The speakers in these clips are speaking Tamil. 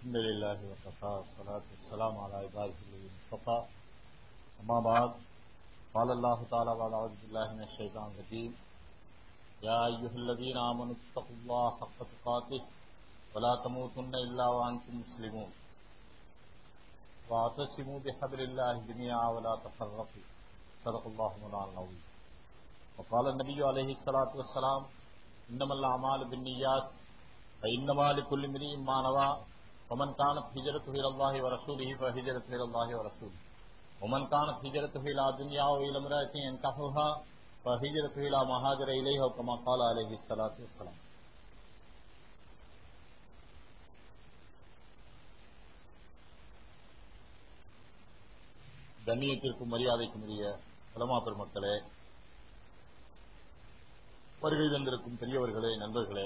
الحمد للہ وقفا صلاۃ السلام علی عباد المصطفیٰ. اما بعد، قال الله تعالى وعلا عز باللہ من الشيطان الرجيم يا ايها الذين امنوا اتقوا الله حق تقاته ولا تموتن الا وانتم مسلمون. واعتصموا بحبل الله جميعا ولا تفرقوا. صدق الله مولانا العظيم وقال النبي عليه الصلاه والسلام، انما الاعمال بالنيات فانما لكل امرئ ما نوى ومن كانت هجرته إلى الله ورسوله فهجرته إلى الله ورسوله ومن كانت هجرته إلى دنيا وإلى امرأة ينكحها فهجرته إلى ما هاجر إليه كما قال عليه الصلاة والسلام கண்ணியத்திற்கும் மரியாதைக்கும் உரிய உலமா பெருமக்களே வருகை தந்திருக்கும் பெரியவர்களே நண்பர்களே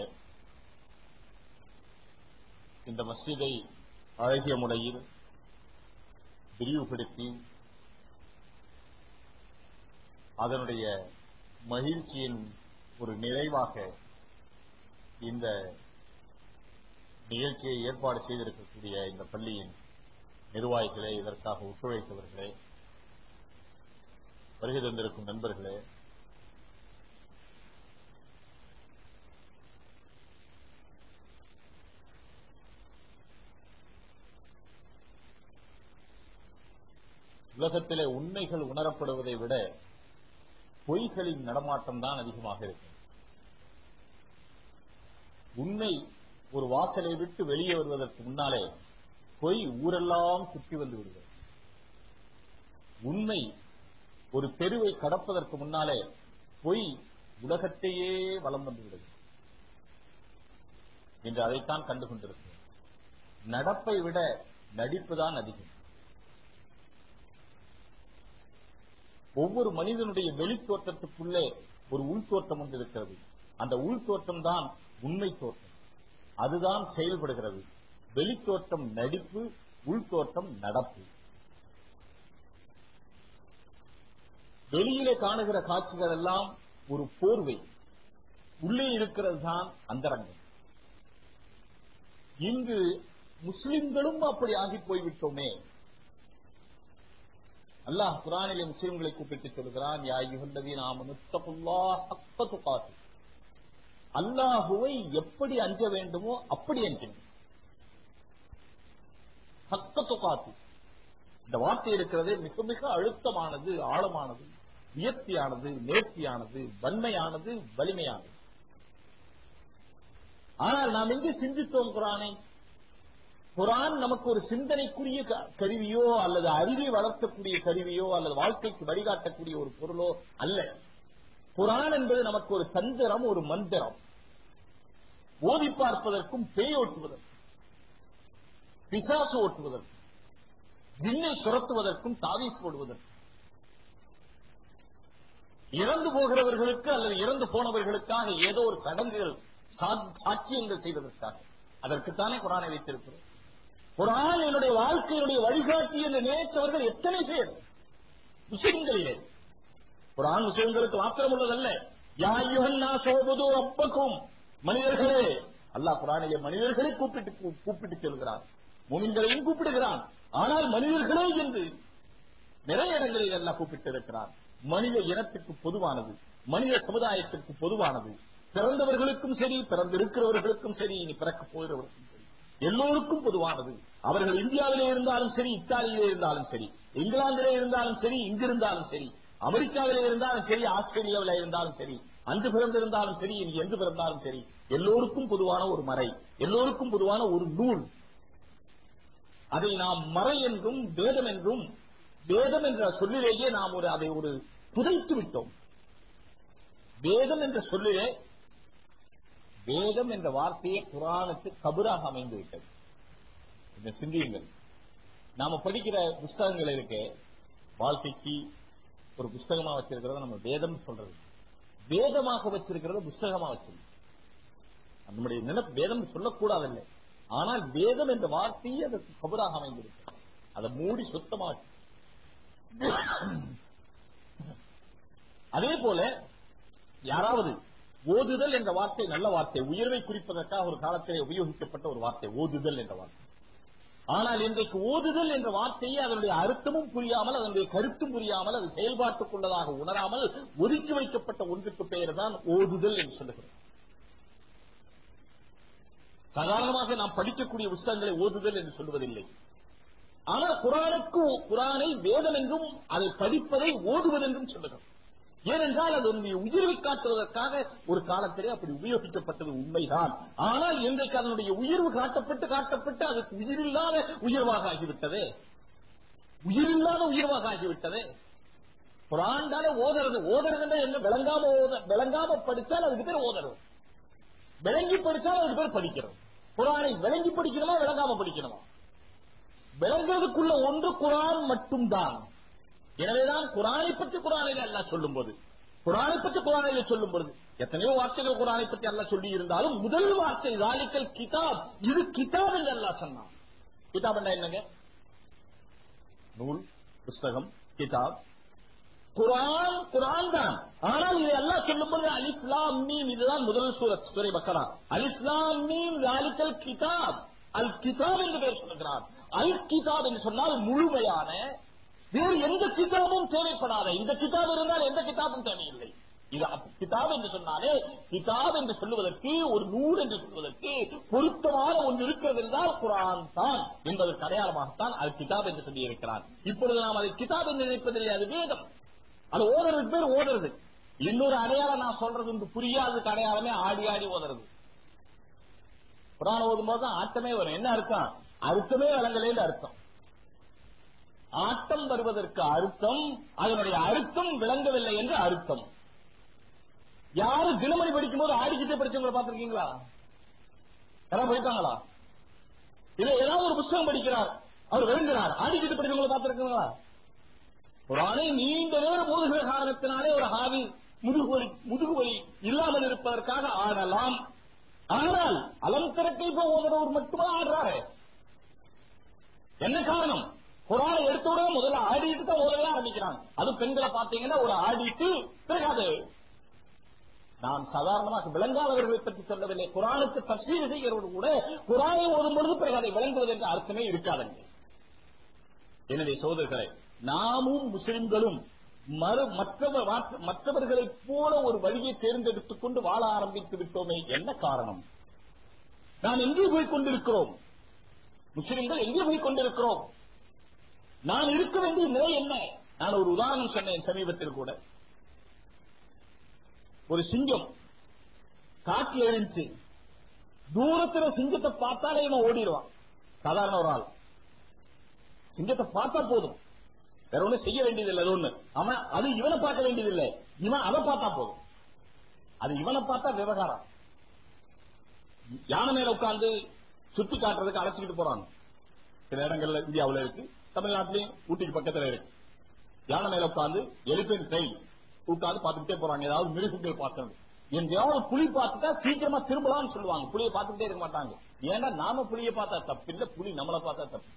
இந்த மஸ்ஜிதை அழகிய முறையில் விரிவுபடுத்தி அதனுடைய மகிழ்ச்சியின் ஒரு நிறைவாக இந்த நிகழ்ச்சியை ஏற்பாடு செய்திருக்கக்கூடிய இந்த பள்ளியின் நிர்வாகிகளே இதற்காக ஒத்துழைத்தவர்களே வருகை தந்திருக்கும் நண்பர்களே உலகத்திலே உண்மைகள் உணரப்படுவதை விட பொய்களின் நடமாட்டம் தான் அதிகமாக இருக்கும் உண்மை ஒரு வாசலை விட்டு வெளியே வருவதற்கு முன்னாலே பொய் ஊரெல்லாம் சுற்றி வந்து விடுகிறது. உண்மை ஒரு தெருவை கடப்பதற்கு முன்னாலே பொய் உலகத்தையே வலம் வந்துவிடுது என்று அதைத்தான் கண்டுகொண்டிருக்கிறோம். நடப்பை விட நடிப்பு தான் அதிகம். ஒவ்வொரு மனிதனுடைய வெளித்தோற்றத்துக்குள்ளே ஒரு உள்தோற்றம் ஒன்று இருக்கிறது அந்த உள்தோற்றம் தான் உண்மை தோற்றம். அதுதான் செயல்படுகிறது. வெளித்தோற்றம் நடிப்பு உள்தோற்றம் நடப்பு. வெளியிலே காணுகிற காட்சிகள் எல்லாம் ஒரு போர்வை. உள்ளே இருக்கிறது தான் அந்தரங்கம். இங்கு முஸ்லிம்களும் அப்படி ஆகி போய்விட்டோமே. அல்லாஹ் குரானிலே முஸ்லிம்களை கூப்பிட்டு சொல்கிறான் அல்லாஹுவை எப்படி அஞ்ச வேண்டுமோ அப்படி அஞ்சுங்க. ஹக்க துகாத்து இந்த வார்த்தை இருக்கிறது மிக மிக அழுத்தமானது ஆழமானது இயற்கையானது நேர்த்தியானது வன்மையானது வலிமையானது. ஆனால் நாம் எங்கே சிந்தித்தோம் குரானை? குரான் நமக்கு ஒரு சிந்தனைக்குரிய கருவியோ அல்லது அறிவை வளர்க்கக்கூடிய கருவியோ அல்லது வாழ்க்கைக்கு வழிகாட்டக்கூடிய ஒரு பொருளோ அல்ல. குரான் என்பது நமக்கு ஒரு தந்திரம் ஒரு மந்திரம். ஓதி பார்ப்பதற்கும் பேய் ஓட்டுவதற்கும் பிசாசு ஓட்டுவதற்கும் ஜின்னை துரத்துவதற்கும் தாவீஸ் போடுவதற்கும். இறந்து போகிறவர்களுக்கு அல்லது இறந்து போனவர்களுக்காக ஏதோ ஒரு சடங்குகள் சாட்சியங்கள் செய்வதற்காக. அதற்குத்தானே குரானை வைத்திருக்கிறோம். குரான் என்னுடைய வாழ்க்கையினுடைய வழிகாட்டி என்று நினைத்தவர்கள் எத்தனை பேர்? முஸ்லிம்களிலே குரான் முஸ்லிம்களுக்கு மாத்திரம் உள்ளதல்ல. யாயுகன்னா சோபுதோ அப்பக்கும் மனிதர்களே அல்லாஹ் குரானிலே மனிதர்களை கூப்பிட்டு கூப்பிட்டு செல்கிறான். முனிங்களையும் கூப்பிடுகிறான். ஆனால் மனிதர்களே என்று நிறைய இடங்களில் எல்லாம் கூப்பிட்டு இருக்கிறார் மனித இனத்துக்கு பொதுவானது மனித சமுதாயத்திற்கு பொதுவானது. பிறந்தவர்களுக்கும் சரி பிறந்திருக்கிறவர்களுக்கும் சரி இனி பிறக்க போகிறவர்களுக்கும் எல்லோருக்கும் பொதுவானது. அவர்கள் இந்தியாவிலே இருந்தாலும் சரி இத்தாலியிலே இருந்தாலும் சரி இங்கிலாந்திலே இருந்தாலும் சரி இங்கிருந்தாலும் சரி அமெரிக்காவிலே இருந்தாலும் சரி ஆஸ்திரேலியாவில இருந்தாலும் சரி அன்று பிறந்திருந்தாலும் சரி இனி எங்கு பிறந்தாலும் சரி எல்லோருக்கும் பொதுவான ஒரு மறை எல்லோருக்கும் பொதுவான ஒரு நூல். அதை நாம் மறை என்றும் வேதம் என்றும் வேதம் என்ற சொல்லிலேயே நாம் ஒரு அதை ஒரு புதைத்து விட்டோம் வேதம் என்ற சொல்லிலே வேதம் என்ற வார்த்தையே குரானுக்கு கபராக அமைந்து விட்டது. இந்த சிந்தியுங்கள். நாம படிக்கிற புஸ்தகங்கள் இருக்கு. வாழ்க்கைக்கு ஒரு புஸ்தகமா வச்சிருக்கிறத நம்ம வேதம் சொல்றது. வேதமாக வச்சிருக்கிறத புஸ்தகமா வச்சிருக்கோம். நம்முடைய நினைப்பு வேதம் சொல்லக்கூடாதில்லை. ஆனால் வேதம் என்ற வார்த்தையே அதற்கு கபராக அமைந்திருக்கு அதை மூடி சுத்தமா அதே போல யாராவது ஓதுதல் என்ற வார்த்தை நல்ல வார்த்தை. உயர்வை குறிப்பதற்காக ஒரு காலத்திலே உபயோகிக்கப்பட்ட ஒரு வார்த்தை ஓதுதல் என்ற வார்த்தை. ஆனால் இன்றைக்கு ஓதுதல் என்ற வார்த்தையை அதனுடைய அர்த்தமும் புரியாமல் அதனுடைய கருத்தும் புரியாமல் அது செயல்பாட்டுக்குள்ளதாக உணராமல் ஒதுக்கி வைக்கப்பட்ட ஒன்றுக்கு பெயர் தான் ஓதுதல் என்று சொல்லுகிறோம் சாதாரணமாக நாம் படிக்கக்கூடிய புஸ்தகங்களை ஓதுதல் என்று சொல்வதில்லை. ஆனால் குரானுக்கு குரானை வேதம் என்றும் அதை படிப்பதை ஓதுவதென்றும் சொல்லுகிறோம் ஏனென்றால் அது உன்னுடைய உயிர்வை காட்டுவதற்காக ஒரு காலத்திலே அப்படி உபயோகிக்கப்பட்டது உண்மைதான். ஆனால் இன்றைக்கு அதனுடைய உயர்வு காட்டப்பட்டு காட்டப்பட்டு அதுக்கு உயிரில்லாத உயர்வாக ஆகிவிட்டது. உயிரில்லாத உயர்வாக ஆகிவிட்டது. குரான்டால ஓதறது. ஓதறதுன்னா என்ன? விளங்காம ஓத விளங்காம படித்தால் அதுக்கு பேர் ஓதறது விளங்கி படித்தால் அதுக்கு பேர் படிக்கிறோம். குரானை விளங்கி படிக்கணுமா? விளங்காம படிக்கணுமா? விளங்குறதுக்குள்ள ஒன்று குரான் மட்டும்தான். எனவேதான் குரானை பற்றி குரானில் அல்லாஹ் சொல்லும் போது குரானை பற்றி குரானில் சொல்லும் பொழுது எத்தனையோ வார்த்தைகள் குரானை பற்றி அல்லாஹ் சொல்லி இருந்தாலும் முதல் வார்த்தை ராலிக்கல் கிதாப் இது கிதாப் என்று அல்லாஹ் சொன்னான். கிதாப் என்னங்க? நூல் புஸ்தகம் கிதாப். குரான் குரான் தான். ஆனால் இதை எல்லாம் சொல்லும் பொழுது அலிஸ்லாம் மீம் இதுதான் முதல் சூரத் சூரை பக்கரா. அலிஸ்லாம் மீம் ராலிக்கல் கிதாப் அல் கிதாப் என்று பெயர் சொல்லுகிறார். அல் கிதாப் என்று சொன்னால் முழுமையான வேறு எந்த கிதாபும் தேவைப்படாத இந்த கிதாப் இருந்தால் எந்த கிதாபும் தேவையில்லை. இது கிதாப் என்று சொன்னாலே கிதாப் என்று சொல்லுவதற்கு ஒரு நூல் என்று சொல்வதற்கு பொருத்தமான ஒன்று இருக்கிறது என்றால் குரான் தான் என்பதற்கு அடையாளமாகத்தான் அது கிதாப் என்று சொல்லி இருக்கிறார் இப்பொழுது நாம் அதை கிதாப் என்று நினைப்பதில்லை அது வேதம். அது ஓதுறது பேர் ஓதுறது. இன்னொரு அடையாளம் நான் சொல்றது என்று புரியாததுக்கு அடையாளமே ஆடி ஆடி ஓதுறது. குரான் ஓதும் போது ஆட்டமே வரும். என்ன அர்த்தம்? அர்த்தமே வழங்கலேன்னு அர்த்தம். ஆட்டம் வருவதற்கு அர்த்தம் அதனுடைய அர்த்தம் விளங்கவில்லை என்று அர்த்தம். யாரு தினமணி படிக்கும் போது ஆடிக்கிட்டே படிச்சவங்களை பார்த்திருக்கீங்களா? யாராவது போயிருக்காங்களா இல்ல ஏதாவது ஒரு புத்தகம் படிக்கிறார் அவர் விளங்குகிறார் ஆடிக்கிட்டு படிச்சவங்களை பார்த்திருக்கீங்களா? ஒரு அணை நீண்ட நேரம் மோதுகிற காரணத்தினாலே ஒரு ஹாவி முதுகுவலி முதுகுவலி இல்லாமல் இருப்பதற்காக ஆடலாம். ஆனால் அலம் திறக்கை ஓதுறவர் மட்டுமே ஆடுறாரு. என்ன காரணம்? குரானை எடுத்தோட முதல்ல ஆடிட்டு தான் ஓதவே ஆரம்பிக்கிறாங்க. அது பெண்களை பார்த்தீங்கன்னா ஒரு ஆடிட்டு பிறகு அது நான் சாதாரணமாக விளங்காதவர்களை பற்றி சொல்லவில்லை. குரானுக்கு தஸ்வீர் செய்கிறவர்கள் கூட குரானை ஓதும் பொழுது பிறகு அதை விளங்குவது என்ற அர்த்தமே இருக்காதுங்க. எனவே சோதர்களே நாமும் முஸ்லிம்களும் மறு மற்றவர் மற்றவர்களைப் போல ஒரு வழியை தேர்ந்தெடுத்துக் கொண்டு வாழ ஆரம்பித்து விட்டோமே என்ன காரணம்? நாம் எங்கே போய் கொண்டிருக்கிறோம்? முஸ்லிம்கள் எங்கே போய் கொண்டிருக்கிறோம்? நான் இருக்க வேண்டிய நிலை என்ன? நான் ஒரு உதாரணம் சொன்னேன் சமீபத்தில் கூட. ஒரு சிங்கம் காட்டில் எழுந்துச்சு. தூரத்துல சிங்கத்தை பார்த்தாலே இவன் ஓடிடுவான். சாதாரண ஒரு ஆள். சிங்கத்தை பார்த்தா போதும். வேற ஒண்ணும் செய்ய வேண்டியதில்லை அது ஒண்ணு. அவன் அது இவனை பார்க்க வேண்டியதில்லை. இவன் அதை பார்த்தா போதும். அது இவனை பார்த்தா விவகாரம். யானை மேல உட்கார்ந்து சுத்தி காட்டுறதுக்கு அழைச்சிக்கிட்டு போறான். சில இடங்கள்ல இந்தியாவுல இருக்கு. தமிழ்நாட்டிலையும் ஊட்டிக்கு பக்கத்துல இருக்கு. யானை மேல உட்கார்ந்து எலிபென்ட் ட்ரெயின் உட்காந்து பார்த்துக்கிட்டே போறாங்க. ஏதாவது மிருகங்கள் பார்க்கணும். எங்கேயாவது புலி பார்த்துட்டா சீக்கிரமா திரும்பலாம்னு சொல்லுவாங்க. புலியை பார்த்துக்கிட்டே இருக்க மாட்டாங்க. ஏன்னா நாம புலியை பார்த்தா தப்பு. இல்ல புலி நம்மளை பார்த்தா தப்பு.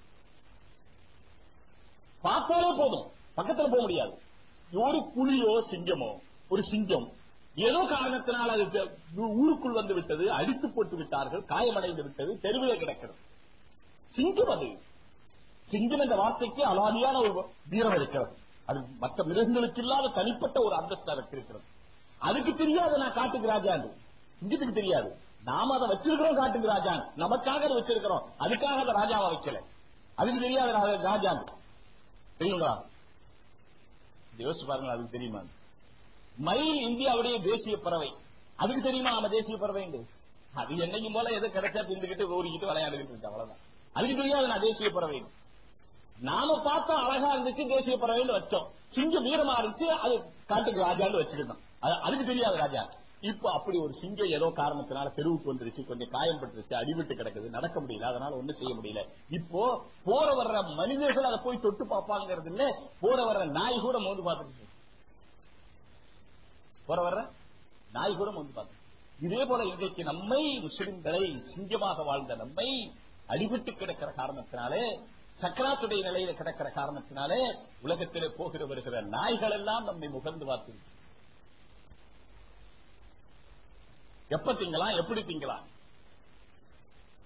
பார்த்தாலே போதும். பக்கத்துல போக முடியாது. ஒரு புலியோ சிங்கமோ ஒரு சிங்கம் ஏதோ காரணத்தினால் அது ஊருக்குள் வந்து விட்டது அடித்து போட்டு விட்டார்கள் காயமடைந்து விட்டது தெருவிலே கிடக்கிறது. சிங்கம் அது. சிங்கம் என்ற வார்த்தைக்கு அலாதியான ஒரு வீரம் இருக்கிறது. அது மற்ற மிருகங்களுக்கு இல்லாத தனிப்பட்ட ஒரு அந்தஸ்து அதற்கு இருக்கிறது அதுக்கு தெரியாது நான் காட்டுக்கு ராஜாண்டு சிங்கத்துக்கு தெரியாது. நாம அதை வச்சிருக்கிறோம் காட்டுக்கு ராஜான் நமக்காக அதை வச்சிருக்கிறோம். அதுக்காக அதை ராஜாவை வைக்கல. அதுக்கு தெரியாது ரா- ராஜாண்டு தெரியுங்களா? யோசிச்சு பாருங்க அதுக்கு தெரியுமா? மயில் இந்தியாவுடைய தேசிய பறவை. அதுக்கு தெரியுமா நம்ம தேசிய பறவை அது என்னைக்கும் போல எதை கிடைச்சா திண்டுகிட்டு ஓடிக்கிட்டு விளையாடிக்கிட்டு இருக்கு அவ்வளவுதான். அதுக்கு தெரியாது நான் தேசிய பறவை நாம பார்த்தா அழகா இருந்துச்சு தேசிய பறவைன்னு வச்சோம். சிங்கம் வீரமா இருந்துச்சு அது காட்டுக்கு ராஜான்னு வச்சுக்கிட்டோம் அதுக்கு தெரியாது ராஜா. இப்ப அப்படி ஒரு சிங்கம் ஏதோ காரணத்தினால தெருவுக்கு வந்துருச்சு கொஞ்சம் காயம் பட்டுருச்சு அடிபட்டு கிடக்குது நடக்க முடியல அதனால ஒண்ணும் செய்ய முடியல. இப்போ போற வர்ற மனிதர்கள் அதை போய் தொட்டு பார்ப்பாங்கிறது இல்ல போற வர்ற நாய் கூட மோந்து பார்த்துருக்கு போற வர்ற நாய் கூட மோந்து பார்த்து இதே போல இன்றைக்கு நம்மை முஸ்லிம்களை சிங்கமாக வாழ்ந்த நம்மை அடிபட்டு கிடக்கிற காரணத்தினாலே சக்கராத்துடைய நிலையில கிடக்கிற காரணத்தினாலே உலகத்திலே போகிற வருகிற நாய்கள் எல்லாம் நம்மை முகர்ந்து பார்த்து எப்ப திங்கலாம்? எப்படி திங்கலாம்?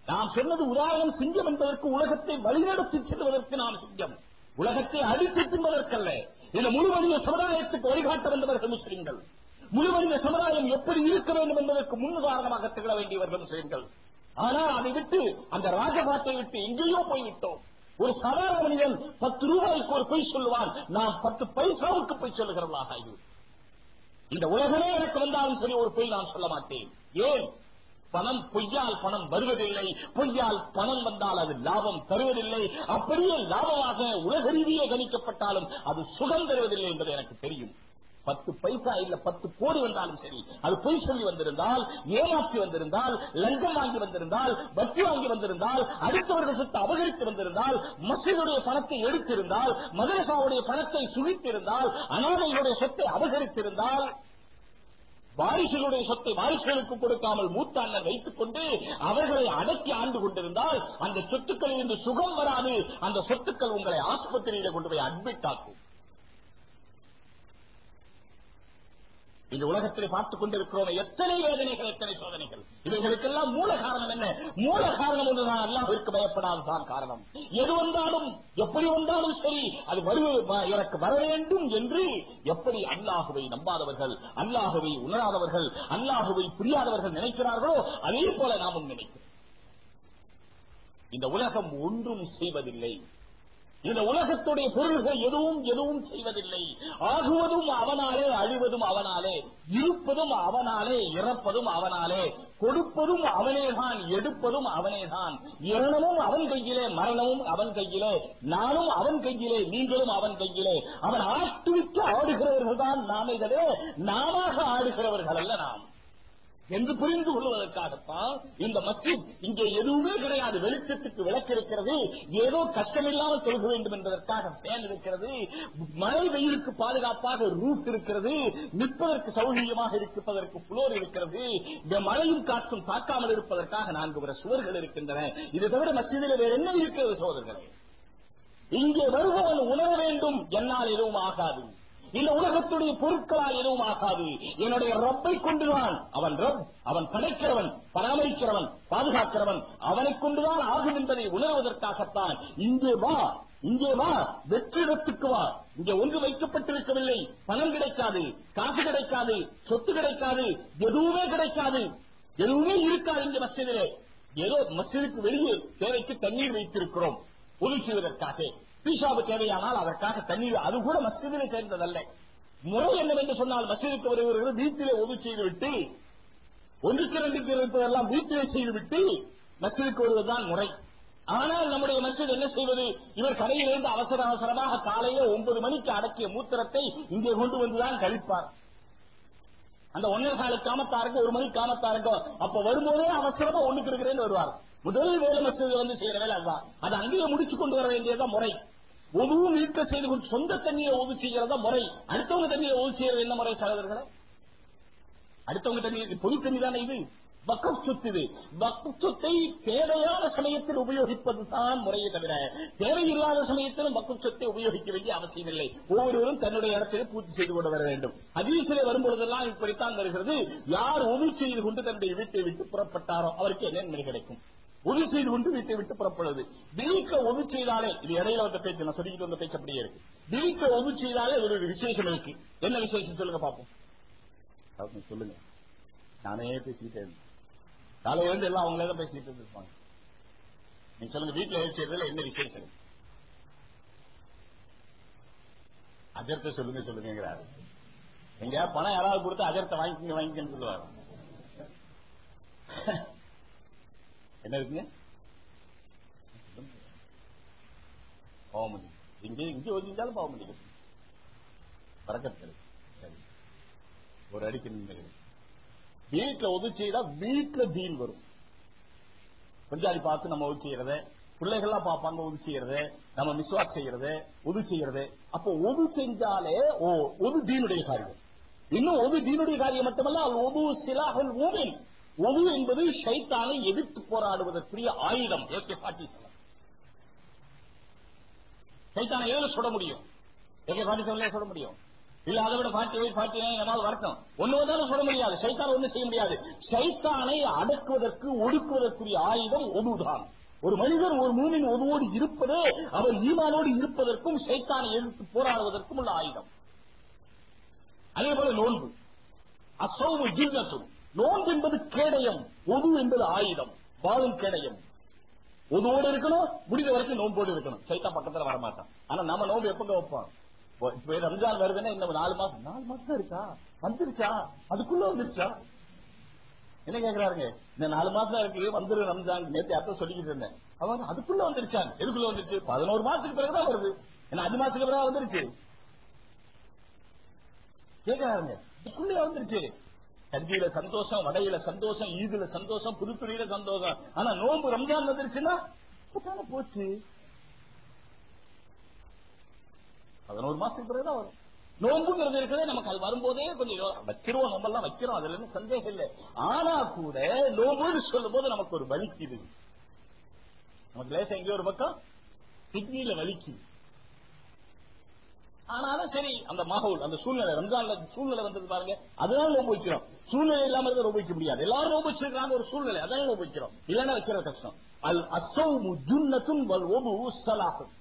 நாம் சொன்னது உதாரணம் சிங்கம் என்பதற்கு உலகத்தை வழிநடத்தி செல்வதற்கு நாம் சிங்கம். உலகத்தை அடித்து தின்பதற்கல்ல இந்த முழு சமுதாயத்துக்கு வழிகாட்ட வந்தவர்கள் முஸ்லிம்கள். முழு சமுதாயம் எப்படி இருக்க வேண்டும் என்பதற்கு முன்னுதாரணமாக திகழ வேண்டியவர்கள் முஸ்லிம்கள். ஆனால் அதை விட்டு அந்த ராஜபாட்டை விட்டு எங்கேயோ போய்விட்டோம். ஒரு சாதாரண மனிதன் பத்து ரூபாய்க்கு ஒரு பொய் சொல்லுவான். நாம் பத்து பைசாவுக்கு பொய் சொல்லுகிறவர்களாக ஆகிவிடும் இந்த உலகமே எனக்கு வந்தாலும் சரி ஒரு பொய் நான் சொல்ல மாட்டேன். ஏன்? பணம் பொய்யால் பணம் வருவதில்லை. பொய்யால் பணம் வந்தால் அது லாபம் தருவதில்லை. அப்படியே லாபமாக உலக ரீதியே கணிக்கப்பட்டாலும் அது சுகம் தருவதில்லை என்பது எனக்கு தெரியும். பத்து பைசா இல்ல பத்து கோடி வந்தாலும் சரி அது பொய் சொல்லி வந்திருந்தால் ஏமாற்றி வந்திருந்தால் லஞ்சம் வாங்கி வந்திருந்தால் வட்டி வாங்கி வந்திருந்தால் அடுத்தவர்கள் சொத்து அபகரித்து வந்திருந்தால் மசிதுடைய பணத்தை எடுத்திருந்தால் மதரசாவுடைய பணத்தை சுழித்திருந்தால் அனாதைகளுடைய சொத்தை அபகரித்திருந்தால் வாரிசுகளுடைய சொத்தை வாரிசுகளுக்கு கொடுக்காமல் மூத்த அண்ணன் வைத்துக் கொண்டு அவர்களை அடக்கி ஆண்டு கொண்டிருந்தால் அந்த சொத்துக்களில் இருந்து சுகம் வராது. அந்த சொத்துக்கள் உங்களை ஆஸ்பத்திரியில கொண்டு போய் அட்மிட் ஆக்கும். இந்த உலகத்தில் பார்த்துக் கொண்டிருக்கிறோம் எத்தனை வேதனைகள் எத்தனை சோதனைகள். இவைகளுக்கெல்லாம் மூல காரணம் என்ன? மூல காரணம் ஒன்றுதான். அல்லாஹிற்கு பயப்படாதுதான் காரணம். எது வந்தாலும் எப்படி வந்தாலும் சரி அது வருவது எனக்கு வர வேண்டும் என்று எப்படி அல்லாஹுவை நம்பாதவர்கள் அல்லாஹுவை உணராதவர்கள் அல்லாஹுவை புரியாதவர்கள் நினைக்கிறார்களோ அதே போல நாமும் நினைக்கிறோம். இந்த உலகம் ஒன்றும் செய்வதில்லை. இந்த உலகத்துடைய பொருள்கள் எதுவும் எதுவும் செய்வதில்லை. ஆகுவதும் அவனாலே அழிவதும் அவனாலே இருப்பதும் அவனாலே இறப்பதும் அவனாலே கொடுப்பதும் அவனேதான் எடுப்பதும் அவனேதான். இரணமும் அவன் கையிலே மரணமும் அவன் கையிலே நானும் அவன் கையிலே நீங்களும் அவன் கையிலே. அவன் ஆட்டுவித்து ஆடுகிறவர்கள் தான் நாமே தவிர நாமாக ஆடுகிறவர்கள் அல்ல நாம். என்று புரிந்து கொள்வதற்காகத்தான் இந்த மஸ்ஜித் இங்கே எதுவுமே கிடையாது. வெளிச்சத்துக்கு விளக்கு இருக்கிறது ஏதோ கஷ்டமில்லாமல் தொழுக வேண்டும் என்பதற்காக ஃபேன் இருக்கிறது. மழை வெயிலுக்கு பாதுகாப்பாக ரூஃப் இருக்கிறது. நிற்பதற்கு சௌகரியமாக இருப்பதற்கு புலோர் இருக்கிறது. இந்த மழையும் காற்றும் தாக்காமல் இருப்பதற்காக நான்கு வர சுவர்கள் இருக்கின்றன. இது தவிர மஸ்ஜிதில் வேற என்ன இருக்கிறது சோதர்களே இங்கே வருபவன் உணர வேண்டும். என்னால் எதுவும் ஆகாது. இந்த உலகத்துடைய பொருட்களால் எதுவும் ஆகாது. என்னுடைய ரப்பை கொண்டுதான். அவன் ரப் அவன் படைக்கிறவன் பராமரிக்கிறவன் பாதுகாக்கிறவன் அவனை கொண்டுதான் ஆகும் என்பதை உணர்வதற்காகத்தான். இங்கே வா இங்கே வா வெற்றிடத்துக்கு வா. இங்கே ஒன்று வைக்கப்பட்டிருக்கவில்லை. பணம் கிடைக்காது காசு கிடைக்காது சொத்து கிடைக்காது எதுவுமே கிடைக்காது. எதுவுமே இருக்காது இந்த மசிதிலே ஏதோ மசிதுக்கு வெளியே தேவைக்கு தண்ணீர் வைத்திருக்கிறோம். பொது செய்வதற்காக. பீஷாவு தேவையானால் அதற்காக தண்ணீர் அது கூட மஸ்ஜிதிலே சேர்ந்ததல்ல. முறை என்னவென்று சொன்னால் மஸ்ஜிதுக்கு வருகிறவர்கள் வீட்டிலே ஒது செய்துவிட்டு ஒன்றுக்கு ரெண்டுக்கு இருப்பதெல்லாம் வீட்டிலே செய்துவிட்டு மஸ்ஜிதுக்கு வருவதுதான் முறை. ஆனால் நம்முடைய மஸ்ஜித் என்ன செய்வது? இவர் கடையிலிருந்து அவசர அவசரமாக காலையில ஒன்பது மணிக்கு அடக்கிய மூத்திரத்தை இங்கே கொண்டு வந்துதான் கழிப்பார். அந்த ஒன்னே கால காமத்தாருக்கும் ஒரு மணி காமத்தாருக்கும் அப்ப வரும்போதே அவசரமா ஒண்ணுக்கு இருக்கிறேன்னு வருவார். முதல் வேலை மசித வந்து செய்யற வேலை அதுதான். அது அங்கேயே முடிச்சு கொண்டு வர வேண்டியதுதான் முறை. ஒதுவும் நீக்க செய்து கொண்டு சொந்த தண்ணியை ஒது செய்கிறத முறை. அடுத்தவங்க தண்ணியை ஒது செய்யறது என்ன முறை சகோதரர்களே அடுத்தவங்க தண்ணி பொது தண்ணி தானே இது? வக்கம் சொத்து இது. வக்கம் சொத்தை தேவையான சமயத்தில் உபயோகிப்பது தான் முறையை தவிர தேவையில்லாத சமயத்திலும் வக்கம் சொத்தை உபயோகிக்க வேண்டிய அவசியம் இல்லை ஒவ்வொருவரும் தன்னுடைய இடத்திலே பூர்த்தி செய்து கொண்டு வர வேண்டும். அதீசிலே வரும்பொழுதெல்லாம் இப்படித்தான் வருகிறது. யார் ஒது செய்து கொண்டு தன்னுடைய வீட்டை விட்டு புறப்பட்டாரோ அவருக்கு என்ன நன்மை கிடைக்கும்? உதவி செய்து கொண்டு வீட்டை விட்டு புறப்படுவது வீக்க ஒது செய்தாலே இது இடையில வந்த பேச்சு நான் சொல்லிக்கிட்டு வந்த பேச்சு அப்படியே இருக்கு. வீக்க ஒது செய்தாலே ஒரு விசேஷம் இருக்கு. என்ன விசேஷம் சொல்லுங்க பாப்போம். சொல்லுங்க. நானே பேசிக்கிட்டே இருந்தேன். காலையில இருந்து எல்லாம் அவங்களே தான் பேசிக்கிட்டு இருப்பாங்க நீங்க சொல்லுங்க வீட்டுல செய்யறதுல என்ன விசேஷம்? அஜர்த்த சொல்லுங்க சொல்லுங்கிறாரு எங்க பணம் யாராவது கொடுத்து அஜர்த்த வாங்கிக்கங்க வாங்கிக்கன்னு சொல்லுவாரு. என்ன இருக்குங்க? பாவமணி இங்கே இங்கே ஒதுங்கிட்டாலும் ஒரு அடிக்கு நின்று வீட்டுல ஒது வீட்டுல தீன் வரும். பஞ்சாதி பார்த்து நம்ம ஒது பிள்ளைகள்லாம் பார்ப்பாங்க ஒது செய்யறது நம்ம மிஸ்வாக் செய்யறது ஒது செய்யறது. அப்போ ஒது செஞ்சாலே ஓ ஒது தீனுடைய காரியம். இன்னும் ஒது தீனுடைய காரியம் மட்டுமல்ல ஒது சிலாகல் மூமின். ஒது என்பது ஷைத்தானை எதிர்த்து போராடுவதற்குரிய ஆயுதம். ஏகே பாட்டி சைத்தானை எதுல சுட முடியும்? ஏகே பாட்டி சுட முடியும். இல்ல அதை விட ஃபார்ட்டி எயிட் ஃபார்ட்டி வரட்டும் ஒண்ணு வந்தாலும் சொல்ல முடியாது. சைத்தான் ஒண்ணு செய்ய முடியாது. சைத்தானை அடக்குவதற்கு ஒடுக்குவதற்குரிய ஆயுதம் ஒதுதான். ஒரு மனிதர் ஒரு மூமின் ஒதுவோடு இருப்பது அவர் ஈமானோடு இருப்பதற்கும் சைத்தானை எதிர்த்து போராடுவதற்கும் உள்ள ஆயுதம். அதே போல நோன்பு. அசௌவு ஜில்லத்தும் நோன்பு என்பது கேடயம் ஒது என்பது ஆயுதம் வாழும் கேடயம். ஒதுவோடு இருக்கணும் முடிந்த வரைக்கும் நோன்போடு இருக்கணும். சைத்தா பக்கத்துல வரமாட்டான். ஆனா நம்ம நோன்பு எப்பங்க வைப்போம்? இப்போ- ரம்ஜான் வருதுன்னா இன்னும் நாலு மாசம் நாலு மாசம் தான் இருக்கா? வந்துருச்சா? அதுக்குள்ள வந்துருச்சா? என்ன கேக்குறாருங்க? இந்த நாலு மாசம் தான் இருக்கு வந்துரு ரம்ஜான். நேத்து அர்த்தம் சொல்லிக்கிட்டு இருந்தேன். அவன் அதுக்குள்ள வந்துருச்சான். எதுக்குள்ள வந்துருச்சு? பதினோரு மாசத்துக்கு பிறகுதான் வருது. ஏன்னா அஞ்சு மாசத்துக்கு பிறகு வந்துருச்சு. கேக்குறாருங்க? இதுக்குள்ளே வந்துருச்சு. கஞ்சியில சந்தோஷம் வடையில சந்தோஷம் ஈதுல சந்தோஷம் புதுத்துறையில சந்தோஷம். ஆனா நோன்பு ரம்ஜான் வந்துருச்சுன்னா போச்சு. பதினோரு மாசத்துக்கு பிறகுதான் வரும். நோன்புங்கிறது இருக்கிறதே நமக்கு அது வரும்போதே கொஞ்சம் வைக்கிறோம் வச்சிருவோம் நோம்பெல்லாம் வைக்கிறோம் அதுல இருந்து சந்தேகம் இல்லை. ஆனா கூட நோம்புன்னு சொல்லும் போது நமக்கு ஒரு வலிக்குது. நமக்கு லேசா எங்கேயோ ஒரு பக்கம் கிட்னியில வலிக்குது. ஆனாலும் சரி அந்த மாஹோல் அந்த சூழ்நிலை ரம்ஜான்ல சூழ்நிலை வந்தது பாருங்க. அதனால நோம்பு வைக்கிறோம் சூழ்நிலை இல்லாம இருந்தா நோம்பு வைக்க முடியாது. எல்லாரும் நோம்பு வச்சிருக்காங்க ஒரு சூழ்நிலை. அதனால நோம்பு வைக்கிறோம் இல்லைன்னா வைக்கிற கஷ்டம். அல் அசௌமு ஜுன்னத்தும் வல் ஒபு சலாகும்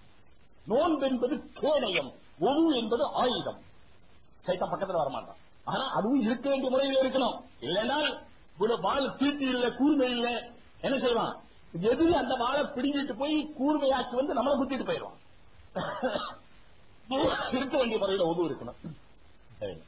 நோன்பு என்பது கேடயம். ஒது என்பது ஆயுதம். சைத்த பக்கத்துல வரமாட்டான். ஆனா அதுவும் இருக்க வேண்டிய முறையில் இருக்கணும். இல்லைனால் ஒரு தீட்டு தீட்டி இல்ல கூர்மை இல்ல. என்ன செய்வான்? எதிரி அந்த வாழை பிடிங்கிட்டு போய் கூர்மையாக்கி வந்து நம்மளை குத்திட்டு போயிடுவான். இருக்க வேண்டிய முறையில உதவு இருக்கணும். சரி.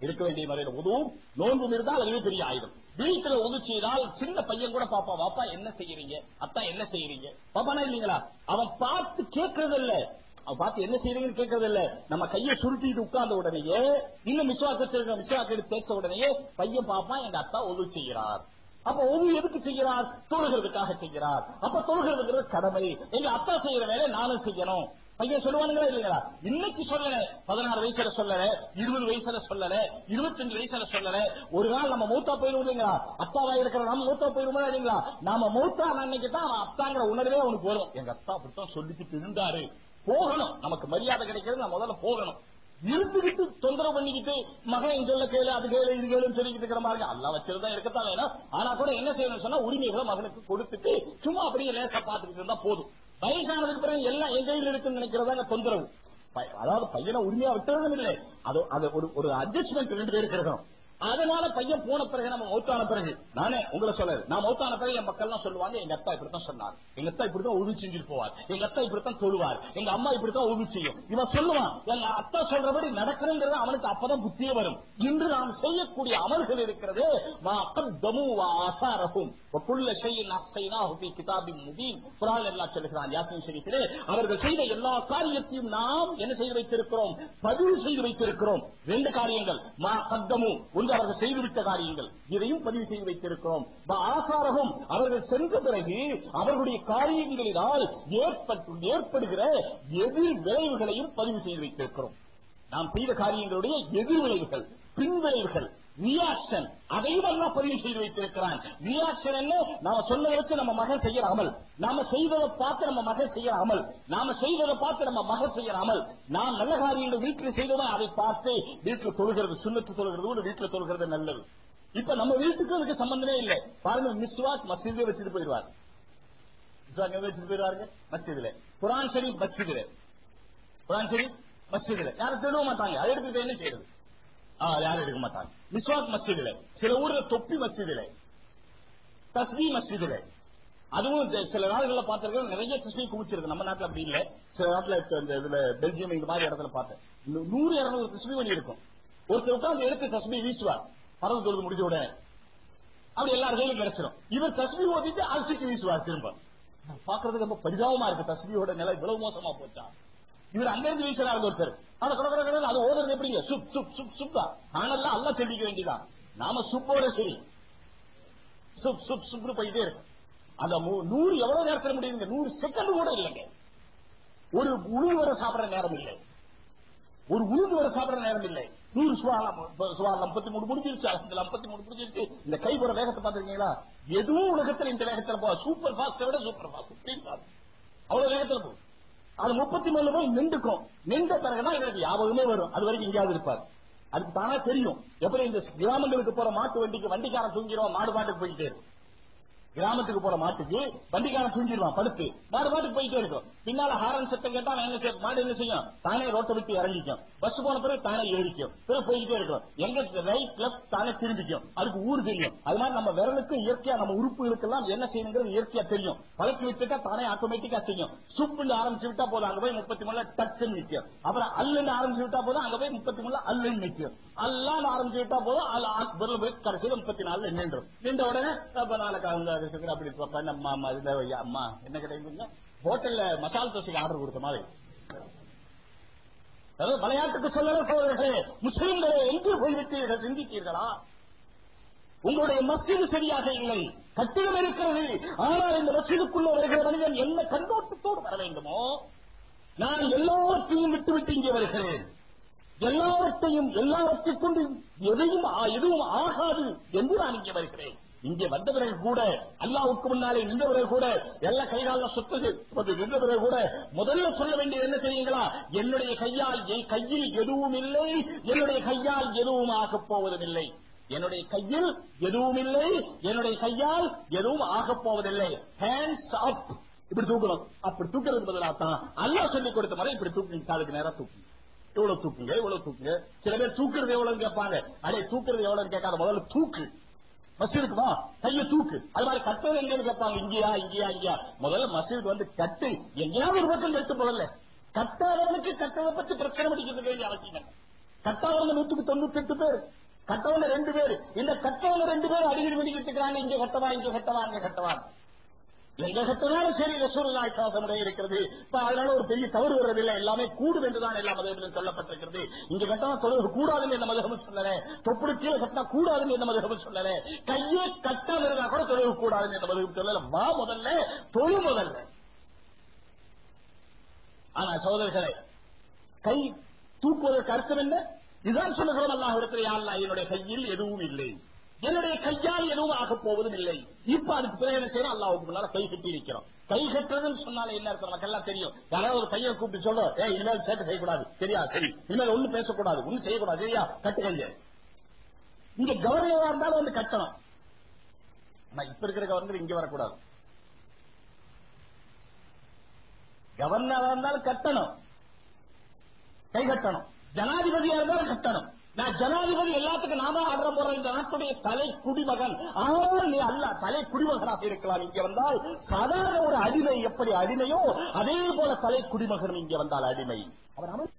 இருக்க வேண்டிய முறையில உதவும் நோன்பும் இருந்தால் அதுவே பெரிய ஆயுதம். வீட்டுல உதவு செய்தால் சின்ன பையன் கூட பாப்பா பாப்பா என்ன செய்யறீங்க? அத்தா என்ன செய்யறீங்க? பாப்பானா இல்லீங்களா? அவன் பார்த்து கேட்கறது இல்ல அவன் பார்த்து என்ன செய்யறீங்கன்னு கேட்கறது இல்ல நம்ம கையை சுருட்டிட்டு உட்கார்ந்த உடனேயே இன்னும் மிஸ்வாக்க வச்சிருக்க பேச உடனேயே பையன் பாப்பா எங்க அத்தா உதவு செய்கிறார். அப்ப ஒவ்வொரு எதுக்கு செய்கிறார்? தொழுகிறதுக்காக செய்கிறார். அப்ப தொழுகிறதுங்கிறது கடமை. எங்க அத்தா செய்யற வேலை நானும் செய்யணும். பையன் சொல்லுவானுங்களா இல்லைங்களா? இன்னைக்கு சொல்லல. பதினாறு வயசுல சொல்லல. இருபது வயசுல சொல்லல. இருபத்தஞ்சு வயசுல சொல்லல. ஒரு நாள் நம்ம மூத்தா போயிடும் இல்லைங்களா? அப்பாவா இருக்கிற நம்ம மூத்தா போயிடுமா இல்லைங்களா? நாம மூத்தா அன்னைக்கு தான் அவன் அத்தாங்கிற உணர்வே அவனுக்கு வரும். எங்க அப்பா அப்படித்தான் சொல்லிக்கிட்டு இருந்தாரு. போகணும். நமக்கு மரியாதை கிடைக்கிறது. நான் முதல்ல போகணும். இருந்துகிட்டு தொந்தரவு பண்ணிக்கிட்டு மகன் சொல்ல கேளு அது கேளு இது கேளுன்னு சொல்லிக்கிட்டு இருக்கிற மாதிரி அல்லா வச்சிருந்தா இருக்கத்தான் வேணும். ஆனா கூட என்ன செய்யணும் சொன்னா உரிமைகளை மகனுக்கு கொடுத்துட்டு சும்மா அப்படியே லேசா பாத்துக்கிட்டு இருந்தா போதும். வயசானதுக்கு பிறகு எல்லாம் என் கையில் இருக்குன்னு நினைக்கிறதாங்க தொந்தரவு. அதாவது பையனை உரிமையா விட்டுறதும் இல்லை. அது அது ஒரு ஒரு அட்ஜஸ்ட்மெண்ட் ரெண்டு பேருக்கு இருக்கணும். அதனால பையன் போன பிறகு நம்ம மௌத்தான பிறகு நானே உங்களை சொல்றது நான் மௌத்தான பிறகு என் மக்கள் சொல்லுவாங்க எங்க அத்தா இப்படித்தான் சொன்னார். எங்க அத்தா இப்படித்தான் உதவி செஞ்சுட்டு போவார். எங்க அத்தா இப்படித்தான் சொல்லுவார் எங்க அம்மா இப்படித்தான் உதவி செய்யும். இவன் சொல்லுவான் எங்க அத்தா சொல்றபடி நடக்கிறேங்கிறது அவனுக்கு அப்பதான் புத்தியே வரும். இன்று நாம் செய்யக்கூடிய அமல்கள் இருக்கிறது ஆசாரகும் அவர்கள் செய்த எல்லா காரியத்தையும் நாம் என்ன செய்து வைத்திருக்கிறோம்? பதிவு செய்து வைத்திருக்கிறோம். ரெண்டு காரியங்கள் மா கத்தமும் என்று அவர்கள் செய்துவிட்ட காரியங்கள். இதையும் பதிவு செய்து வைத்திருக்கிறோம். ஆசாரகம் அவர்கள் சென்ற பிறகு அவர்களுடைய காரியங்களினால் ஏற்பட்டு ஏற்படுகிற எதிர் விளைவுகளையும் பதிவு செய்து வைத்திருக்கிறோம். நாம் செய்த காரியங்களுடைய எதிர் விளைவுகள் பின் அதையும் அல்லா பதிவு செய்து வைத்திருக்கிறான். ரியாக்ஷன் என்ன நாம சொன்னதற்கு வச்சு நம்ம மகன் செய்யற அமல். நாம செய்வதை பார்த்து நம்ம மகன் செய்யற அமல். நாம செய்வதை பார்த்து நம்ம மகன் செய்யற அமல். நாம் நல்ல காரியங்கள் வீட்டில் செய்வதா அதை பார்த்து வீட்டில் தொழுகிறது சுண்ணத்து தொழுகிறது கூட வீட்டில் தொழுகிறது நல்லது. இப்ப நம்ம வீட்டுக்கு அதுக்கு சம்பந்தமே இல்லை. பாருங்க மிஸ்வாக் மசீதே வச்சுட்டு போயிடுவார். மிஸ்வாக் வச்சுட்டு போயிடுவாருங்க? மஸ்ஜிதுல. குரான் சரி மசிதில குரான் சரி மசிதில யாரும் திருட மாட்டாங்க. அதை எடுத்துட்டு என்ன செய்யறது? யாரும் எடுக்க மாட்டாங்க. மிஸ்வாக் மசிதில சில ஊர்ல தொப்பி மசிதில தஸ்மி மசிதில அதுவும் இந்த சில நாடுகள்ல பார்த்திருக்கோம் நிறைய தஸ்மி குவிச்சிருக்கு. நம்ம நாட்டுல அப்படி இல்ல. சில நாட்டுல இந்த இதுல பெல்ஜியம் இந்த மாதிரி இடத்துல பார்த்தேன். இந்த நூறு இருநூறு தஸ்மி பண்ணி இருக்கும். ஒருத்தர் உட்காந்து எடுத்து தஸ்மி வீசுவார். பறவை தொழுது முடிஞ்ச உடனே. அப்படி எல்லா கையிலும் கிடைச்சிடும் இவர் தஸ்மி ஓட்டிட்டு அரிசிக்கு வீசுவார் திரும்ப. பாக்குறதுக்கு ரொம்ப பரிதாபமா இருக்கு. தஸ்மியோட நிலை இவ்வளவு மோசமா போச்சா? இவர் அங்கிருந்து வீசுறாரு ஒருத்தர். ஆனா கடை அது ஓதுறது எப்படிங்க? சுப் சுப் சுப் சுப்பா. ஆனெல்லாம் அல்ல செல்விக்க வேண்டியதான் நாம சுப்போட சரி. சுப் சுப் சுப்னு போயிட்டே இருக்கு அந்த நூறு எவ்வளவு நேரத்தில் முடியுங்க நூறு செகண்ட் கூட இல்லைங்க. ஒரு உழுவு வர சாப்பிடுற நேரம் இல்லை. ஒரு உளுந்து வர சாப்பிடற நேரம் இல்லை. நூறு சுவாலம் சுவாலம் ஐம்பத்தி மூணு முடிஞ்சிருச்சு. அந்த ஐம்பத்தி மூணு முடிஞ்சிருச்சு. இந்த கை போற வேகத்தை பாத்துருக்கீங்களா எதுவும் உலகத்துல இந்த வேகத்தில் போ சூப்பர் ஃபாஸ்ட விட சூப்பர் ஃபாஸ்ட் அவ்வளவு வேகத்தில் போகும். அது முப்பத்தி மூணு போய் நின்றுக்கும். நின்ற பிறகுதான் எனக்கு ஞாபகமே வரும். அது வரைக்கும் எங்கேயாவது இருப்பார். அதுக்கு தானா தெரியும். எப்படி இந்த கிராமங்களுக்கு போற மாட்டு வண்டிக்கு வண்டிக்காரன் தூங்கிடுவோம் மாடு பாட்டுக்கு போயிட்டே கிராமத்துக்கு போற மாட்டுக்கு வண்டிக்காரன் தூங்கிடுவான் படுத்து. மாடு மாட்டுக்கு போயிட்டே இருக்கும். பின்னால ஹாரன் சத்தம் கேட்டா என்ன செய்ய மாடு என்ன செய்யும்? தானே ரோட்டை விட்டு இறங்கிக்கும். பஸ் போன பிறகு தானே ஏறிக்கும். பிறகு போய்கிட்டே இருக்கும். எங்க ரைட் லெப்ட் தானே திரும்பிக்கும். அதுக்கு ஊர் தெரியும். அது மாதிரி நம்ம விரலுக்கு இயற்கையா நம்ம உறுப்புகளுக்கெல்லாம் என்ன செய்யணுங்கிறது இயற்கையா தெரியும். பழக்கி விட்டுட்டா தானே ஆட்டோமேட்டிக்கா செய்யும். சுப்புன்னு ஆரம்பிச்சு விட்டா போதும் அங்க போய் முப்பத்தி மூணுல டக்குன்னு நிற்கும் அப்புறம் அல்லுன்னு ஆரம்பிச்சு விட்டா போதும் அங்க போய் முப்பத்தி மூணுல அல்லுன்னு நிற்கும் அல்லான்னு ஆரம்பிச்சு விட்டா போதும் அல்ல போய் கடைசியில் முப்பத்தி நாலுல நின்றும் நின்ற உடனே நாளைக்கு அவங்க அப்படி பண்ண அம்மா இதுல ஐயா, அம்மா என்ன கிடைக்குங்க ஹோட்டல்ல மசால் தோசைக்கு ஆர்டர் கொடுத்த மாதிரி. அதாவது விளையாட்டுக்கு சொல்லல சோழர்களே முஸ்லிம்களே எங்கு போய்விட்டீர்கள் சிந்தித்தீர்களா? உங்களுடைய மசிது சரியாக இல்லை. கட்டிடம் இருக்கிறது. ஆனால் இந்த மசிதுக்குள்ள வருகிற மனிதன் என்ன கண்ணோட்டத்தோடு வர வேண்டுமோ? நான் எல்லாவற்றையும் விட்டுவிட்டு இங்கே வருகிறேன். எல்லாவற்றையும் எல்லாவற்றைக் கொண்டு எதையும் எதுவும் ஆகாது என்று நான் இங்கே வருகிறேன். இங்கே வந்த பிறகு கூட அல்லாவுக்கு முன்னாலே நின்ற பிறகு கூட எல்லா கைகால சொத்து நின்ற பிறகு கூட முதல்ல சொல்ல வேண்டியது என்ன தெரியுங்களா? என்னுடைய கையால் என் கையில் எதுவும் இல்லை என்னுடைய கையால் எதுவும் ஆகப் போவதும் இல்லை என்னுடைய கையில் எதுவும் இல்லை என்னுடைய கையால் எதுவும் ஆகப் போவதில்லை. ஹேண்ட்ஸ் அப் இப்படி தூக்கணும் அப்படி தூக்குறது பதிலாகத்தான் அல்லாஹ் சொல்லிக் கொடுத்த மாதிரி இப்படி தூக்கி காலுக்கு நேரம் தூக்கி. எவ்வளவு தூக்குங்க எவ்வளவு தூக்குங்க. சில பேர் தூக்குறது எவ்வளவுன்னு கேட்பாங்க. அடே தூக்குறது எவ்வளவுன்னு கேட்காத. முதல்ல தூக்கு. பஸ் இருக்குமா கைய தூக்கு. அது மாதிரி கட்டுறது எங்கன்னு கேட்பாங்க இங்கேயா இங்கேயா இங்கேயா. முதல்ல மசீதுக்கு வந்து கட்டு. எங்கேயாவது ஒரு பக்கம் கட்டு முதல்ல கட்டாதவனுக்கு கட்டளை பத்தி பிரச்சனை படிக்கிறது வேண்டிய அவசியம் இல்லை. கட்டாதவங்க நூற்றுக்கு தொண்ணூத்தி எட்டு பேர். கட்டவங்க ரெண்டு பேர். இந்த கட்டவங்க ரெண்டு பேர் அடிக்கடி பண்ணிக்கிட்டு இருக்கிறாங்க இங்க கட்டவா இங்க கட்டவா இங்க கட்டவா? எங்க சரி ரசூலுல்லாஹி சாசமுடைய இருக்கிறது. அதனால ஒரு பெரிய தவறு வர்றதில்லை. எல்லாமே கூடும் என்றுதான் எல்லா மதங்களும் சொல்லப்பட்டிருக்கிறது. இங்க கட்டினா தொழில் கூடாதுன்னு எந்த மதமும் சொல்லல. தொப்புடு கீழே கட்டினா கூடாதுன்னு எந்த மதமும் சொல்லல. கையே கட்டாம இருந்தா கூட தொழில் கூடாதுன்னு என்ன மதகம் சொல்லல. வா முதல்ல தொழு முதல்ல. ஆனா சகோதரர்களே கை தூக்குவதற்கு அர்த்தம் என்ன? இதுதான் சொல்லுகிறோம். அல்லாஹ் இருக்கிற அல்லாஹ் என்னுடைய கையில் எதுவும் இல்லை. என்னுடைய கையால் எதுவும் ஆகப் போவதும் இல்லை. இப்ப அதுக்கு பிறகு என்ன செய்யணும் அல்லாவுக்கு முன்னால கை கட்டி இருக்கிறோம். கை கட்டுறதுன்னு சொன்னாலே என்ன அர்த்தம்? நமக்கு எல்லாம் தெரியும். யாராவது ஒரு பையன் கூப்பிட்டு சொல்றோம் ஏ இனிமேல் சேர்த்து செய்யக்கூடாது. சரியா சரி. இனிமேல் ஒண்ணும் பேசக்கூடாது. ஒண்ணும் செய்யக்கூடாது. சரியா? கட்டு கைய. இங்க கவர்னரா இருந்தாலும் வந்து கட்டணும். ஆனா இப்ப இருக்கிற கவர்னர் இங்க வரக்கூடாது. கவர்னரா இருந்தாலும் கட்டணும். கை கட்டணும். ஜனாதிபதியா இருந்தாலும் கட்டணும். நான் ஜனாதிபதி எல்லாத்துக்கும் நாம ஆர்டர் போடுற இந்த நாட்டுடைய தலை குடிமகன் ஆனால் நீ அல்ல தலை குடிமகனாக இருக்கலாம். இங்க வந்தால் சாதாரண ஒரு அடிமை எப்படி அடிமையோ அதே போல தலை குடிமகன் இங்க வந்தால் அடிமை. அவர்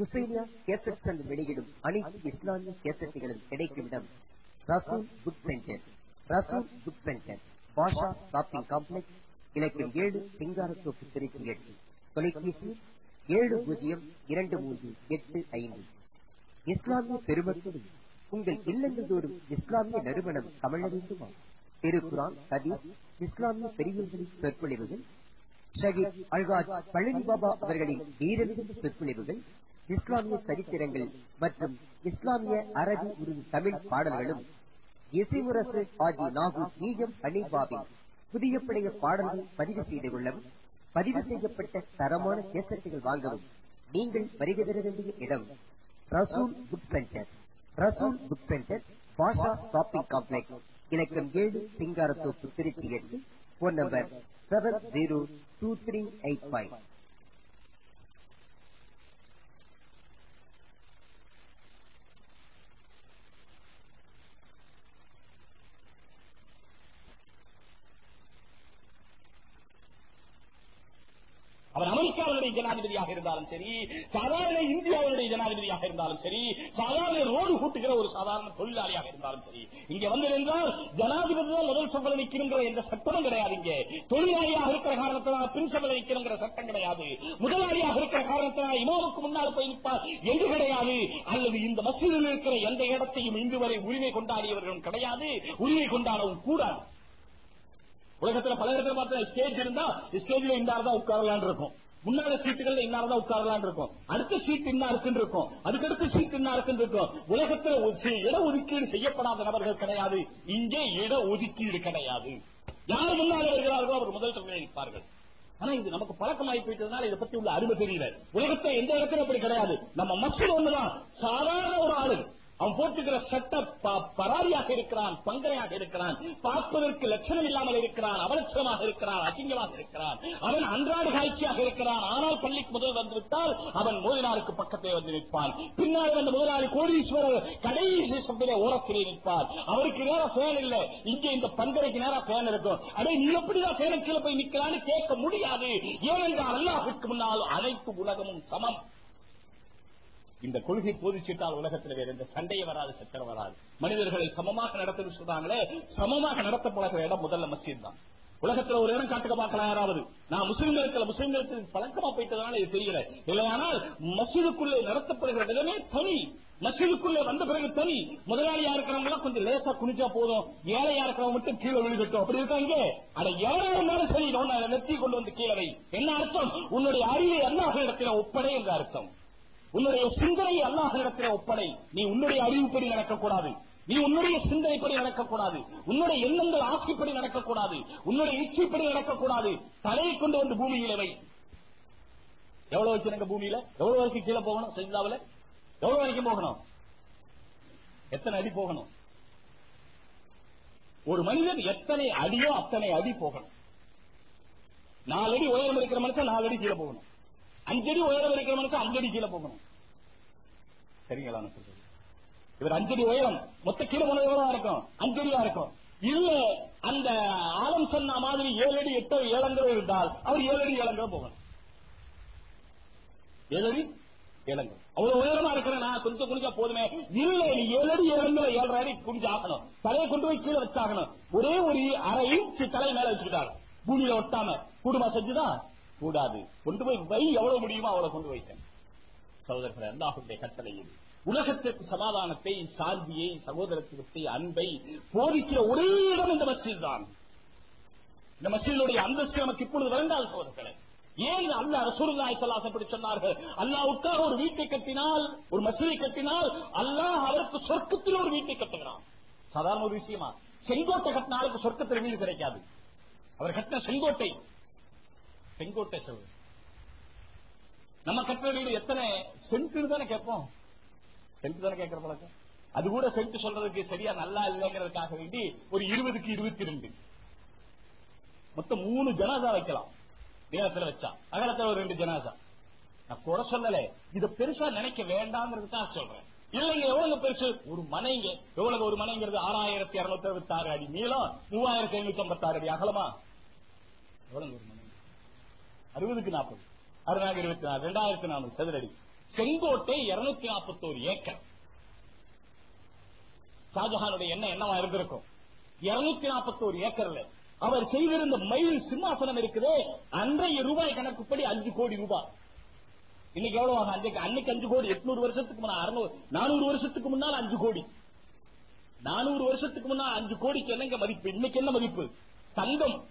முசைலியா கேசட் அண்ட் வெளியிடும் அனைத்து இஸ்லாமிய கேசட்டுகளும் கிடைக்கும் இடம் Rasool book centre. Rasool book centre. Basha shopping complex. இலக்கம் ஏழு சிங்காரத்தோப்பு திருச்சி எட்டு. தொலைபேசி ஏழு பூஜ்ஜியம் இரண்டு மூன்று எட்டு ஐந்து. இஸ்லாமிய பெருமக்களும் உங்கள் இல்லங்கள் தோறும் இஸ்லாமிய நிறுவனம் தமிழ வேண்டுமா திருக்குரான் ஹதீஸ் இஸ்லாமிய பெரியவர்களின் சொற்பொழிவுகள் ஷஹீத் அல்காஜ் பழனி பாபா அவர்களின் வீரமிகு சொற்பொழிவுகள் இஸ்லாமிய சரித்திரங்கள் மற்றும் இஸ்லாமிய அரபி உருது தமிழ் பாடல்களும் இசைமுரசு ஆதி நாகு ஈயம் ஹனீபாவின் புதிய பழைய பாடல்கள் பதிவு செய்து கொள்ளவும் பதிவு செய்யப்பட்ட தரமான கேசட்டுகள் வாங்கவும் நீங்கள் வருகை பெற வேண்டிய இடம் Rasool book centre. Rasool book centre Basha shopping complex இலக்கம் ஏழு சிங்காரத்தோப்பு திருச்சி எட்டு. Phone number seven zero two three eight five. அவர் அமெரிக்காவுடைய ஜனாதிபதியாக இருந்தாலும் சரி சாதாரண இந்தியாவுடைய ஜனாதிபதியாக இருந்தாலும் சரி சாதாரண ரோடு கூட்டுகிற ஒரு சாதாரண தொழிலாளியாக இருந்தாலும் சரி இங்க வந்து நின்றால் ஜனாதிபதி தான் முதல் சம்பளம் நிற்கிற எந்த சட்டமும் கிடையாது இங்கே. தொழிலாளியாக இருக்கிற காரணத்தினால் பின் சம்பளம் நிற்கிற சட்டம் கிடையாது. முதலாளியாக இருக்கிற காரணத்தினால் இமாமுக்கு முன்னால் போய் நிற்பார் என்று கிடையாது. அல்லது இந்த மசூதியில் இருக்கிற எந்த இடத்தையும் இன்று வரை உரிமை கொண்டாடியவர்களும் கிடையாது. உரிமை கொண்டாடவும் கூடாது. உலகத்துல பல இடத்துல பார்த்தா ஸ்டேஜ் இருந்தா ஸ்டேஜ்ல இன்னார்தான் உட்காரலான் இருக்கும். முன்னால சீட்டுகள்ல இன்னார்தான் உட்காரலான் இருக்கும். அடுத்த சீட் இன்னா இருக்குன்னு இருக்கும். அதுக்கடுத்த சீட் இன்னா இருக்குன்னு இருக்கும். உலகத்துல ஒரு இட ஒதுக்கீடு செய்யப்படாத நபர்கள் கிடையாது. இங்கே இட ஒதுக்கீடு கிடையாது. யார் முன்னால் வருகிறார்களோ அவர் முதல் தடவை நிற்பார்கள். ஆனா இது நமக்கு பழக்கமாகி போயிட்டதுனால இதை பத்தி உள்ள அருமை தெரியல. உலகத்தை எந்த இடத்துல அப்படி கிடையாது. நம்ம மக்கள் ஒண்ணுதான். சாதாரண ஒரு ஆளு. அவன் போட்டுக்கிற சட்ட பராரியாக இருக்கிறான் பங்கரையாக இருக்கிறான் பார்ப்பதற்கு லட்சணம் இல்லாமல் இருக்கிறான் அவலட்சணமாக இருக்கிறான் அசிங்கமாக இருக்கிறான். அவன் அன்றாட காய்ச்சியாக இருக்கிறான். ஆனால் பள்ளிக்கு முதல் வந்துவிட்டால் அவன் மோதினாருக்கு பக்கத்தை வந்து நிற்பான். பின்னால் வந்த முதலாளி கோடீஸ்வரர் கடைசி சப்திலே ஓரத்திலே நிற்பார். அவருக்கு நேரம் ஃபேன் இல்ல. இங்கே இந்த பங்கரைக்கு நேரம் ஃபேன் இருக்கும். அடே நீ எப்படிதான் ஃபேனுக்கு போய் நிற்கிறான்னு கேட்க முடியாது. ஏனென்றால் அல்லாஹுக்கு முன்னால் அனைத்து உலகமும் சமம். இந்த கொள்கை போதிச்சிட்டால் உலகத்தில் வேற எந்த சண்டையே வராது சச்சரம் வராது. மனிதர்களை சமமாக நடத்த சொல்றாங்களே சமமாக நடத்த பழகிற இடம் முதல்ல மசித் தான். உலகத்துல ஒரு இடம் காட்டுக்க பார்க்கலாம் யாராவது? நான் முஸ்லிம்களுக்கு முஸ்லீம்களுக்கு பழக்கமா போயிட்டதுனால இது தெரியல. இல்லையானால் மசூதுக்குள்ளே நடத்தப்படுகிற விதமே தனி. மசூதுக்குள்ளே வந்த பிறகு தனி. முதலாளியா இருக்கிறவங்க எல்லாம் கொஞ்சம் லேசா குனிஞ்சா போதும். ஏழையா இருக்கிறவங்க மட்டும் கீழே விழுகட்டும் அப்படி இருக்காங்க அட எவ்வளவு இருந்தாலும் சரி நான் நெத்தி கொண்டு வந்து கீழே என்ன அர்த்தம்? உன்னுடைய அறிவை அல்லாஹ் இடத்துல ஒப்படை என்ற அர்த்தம். உன்னுடைய சிந்தனை அல்லாஹிடத்தில் ஒப்படை நீ உன்னுடைய அறிவுப்படி நடக்கக்கூடாது. நீ உன்னுடைய சிந்தனைப்படி நடக்கக்கூடாது. உன்னுடைய எண்ணங்கள் ஆட்சிப்படி நடக்கக்கூடாது. உன்னுடைய இச்சைப்படி நடக்கக்கூடாது. தலையை கொண்டு வந்து பூமியில வை. எவ்வளவு வச்சிருங்க பூமியில? எவ்வளவு வரைக்கும் கீழே போகணும்? செஞ்சாவில எவ்வளவு வரைக்கும் போகணும்? எத்தனை அடி போகணும்? ஒரு மனிதன் எத்தனை அடியோ அத்தனை அடி போகணும். நாலு அடி உயரம் இருக்கிற மனுஷன் நாலு அடி கீழே போகணும். அஞ்சடி உயரம் இருக்கிறவனுக்கு அஞ்சடி கீழே போகணும். சரிங்களா சொல்றது? இவர் அஞ்சடி உயரம் மொத்த கீழே போன உயரமா இருக்கும். அஞ்சடியா இருக்கும். இல்ல அந்த ஆலம் சொன்ன மாதிரி ஏழு அடி எட்டோ ஏழங்கள் இருந்தால் அவர் ஏழு அடி ஏழங்கிற போகணும். ஏழு அடி ஏழங்கள் அவ்வளவு உயரமா இருக்கிறேன் நான் கொஞ்சம் குனிஞ்சா போதுமே. இல்ல நீ ஏழு அடி ஏழங்களை ஏழரை அடி குனிஞ்சு ஆகணும் தலையை கொண்டு போய் கீழே வச்சாகணும். ஒரே ஒரு அரை இன்ச்சு தலை மேல வச்சுக்கிட்டாரு. பூமியில ஒட்டாம. கூடுமா செஞ்சுதான் கூடாது. கொண்டு போய் வை எவ்வளவு முடியுமோ அவ்வளவு கொண்டு வைத்தேன் சகோதரர்கள் அல்லாஹுடைய கட்டளையில். உலகத்திற்கு சமாதானத்தை சாந்தியை சகோதரத்துவத்தை அன்பை போதிக்கிற ஒரே இடம் இந்த மஸ்ஜித் தான். இந்த மஸ்ஜிதுடைய அந்தஸ்து நமக்கு இப்பொழுது வேண்டால் சகோதரர்களே. ஏன் அல்ல ரசூலுல்லாஹி ஸல்லல்லாஹு அப்படி சொன்னார்கள்? அல்லாவுக்காக ஒரு வீட்டை கட்டினால் ஒரு மஸ்ஜிதை கட்டினால் அல்லாஹ் அவருக்கு சொர்க்கத்தில் ஒரு வீட்டை கட்டுகிறான். சாதாரண ஒரு விஷயமா? செங்கோட்டை கட்டினாலுக்கு சொர்க்கத்தில் வீடு கிடைக்காது. அவர் கட்டின செங்கோட்டை செங்கோட்டை சொல்வது நம்ம கட்டுற எத்தனை சென்ட் தானே கேட்போம். சென்ட் தானே கேட்கிற பழக்கம்? அது கூட சென்ட் சொல்றதுக்கு சரியா நல்லா இல்லைங்கிறதுக்காக வேண்டி ஒரு இருபதுக்கு இருபத்தி ரெண்டு. மொத்தம் மூணு ஜனாதா வைக்கலாம். நேரத்தில் வச்சா. அகலத்தில் ஒரு ரெண்டு ஜனாதா நான் குறை சொல்லல. இத பெருசா நினைக்க வேண்டாங்கிறதுக்காக சொல்றேன். இல்லைங்க எவ்வளவு பெருசு? ஒரு மனைங்க. எவ்வளவு ஒரு மனைங்கிறது? ஆறாயிரத்தி இருநூத்தி அறுபத்தி ஆறு அடி நீளம். மூவாயிரத்தி ஐநூத்தி ஐம்பத்தி ஆறு அடி அகலமா? எவ்வளவு ஒரு மனை அறுபதுக்கு நாற்பது. அறுநூறு இருபத்தி நாலு ரெண்டாயிரத்தி நானூறு சதுரடி. செங்கோட்டை இருநூத்தி நாற்பத்தோரு ஏக்கர். ஷாஜஹானுடைய எண்ணம் என்னவா இருந்திருக்கும்? இருநூத்தி நாற்பத்தோரு ஏக்கர்ல. அவர் செய்திருந்த மயில் சிம்மாசனம் இருக்குதே அன்றைய ரூபாய் கணக்குப்படி அஞ்சு கோடி ரூபாய். இன்னைக்கு எவ்வளவு அன்றைக்கு அன்னைக்கு அஞ்சு கோடி. எட்நூறு வருஷத்துக்கு முன்னாள் நானூறு வருஷத்துக்கு முன்னால் அஞ்சு கோடி. நானூறு வருஷத்துக்கு முன்னால் அஞ்சு கோடிக்கு என்னங்க மதிப்பு? இன்னைக்கு என்ன மதிப்பு? தங்கம்.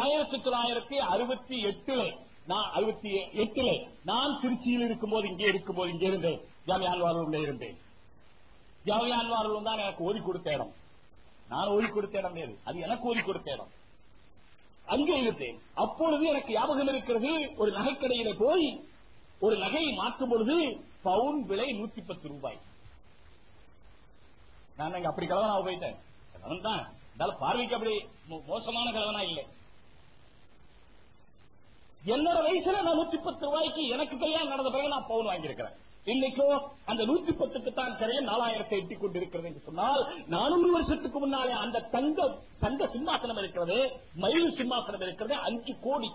ஆயிரத்தி தொள்ளாயிரத்தி அறுபத்தி எட்டுல நான் அறுபத்தி எட்டுல நான் திருச்சியில் இருக்கும்போது இங்கே இருக்கும்போது இங்கே இருந்தேன். ஜாமியான்வாரூர்ல இருந்தேன். ஜாமியான்வாரூர் தான் எனக்கு ஓதி கொடுத்த இடம். நான் ஓதி கொடுத்த இடம் வேறு. அது எனக்கு ஓதி கொடுத்த இடம். அங்கே இருந்தேன். அப்பொழுது எனக்கு ஞாபகம் இருக்கிறது ஒரு நகைக்கடையில போய் ஒரு நகையை மாற்றும் பொழுது பவுன் விலை நூத்தி பத்து ரூபாய். நான் அப்படி கலவனா போயிட்டேன். கலவன் தான் பார்வைக்கு அப்படி மோசமான கலவனா இல்லை. என்னோட வயசுல நான் நூத்தி பத்து ரூபாய்க்கு எனக்கு கல்யாணம் நடந்த பிறகு நான் பவுன் வாங்கியிருக்கிறேன். இன்னைக்கோ அந்த நூத்தி பத்துக்கு தான் கரைய நாலாயிரத்தை எட்டிக் கொண்டிருக்கிறது என்று சொன்னால் நானூறு வருஷத்துக்கு முன்னாலே அந்த தங்க தங்க சிம்மாசனம் இருக்கிறது மயில் சிம்மாசனம் இருக்கிறது அஞ்சு கோடி.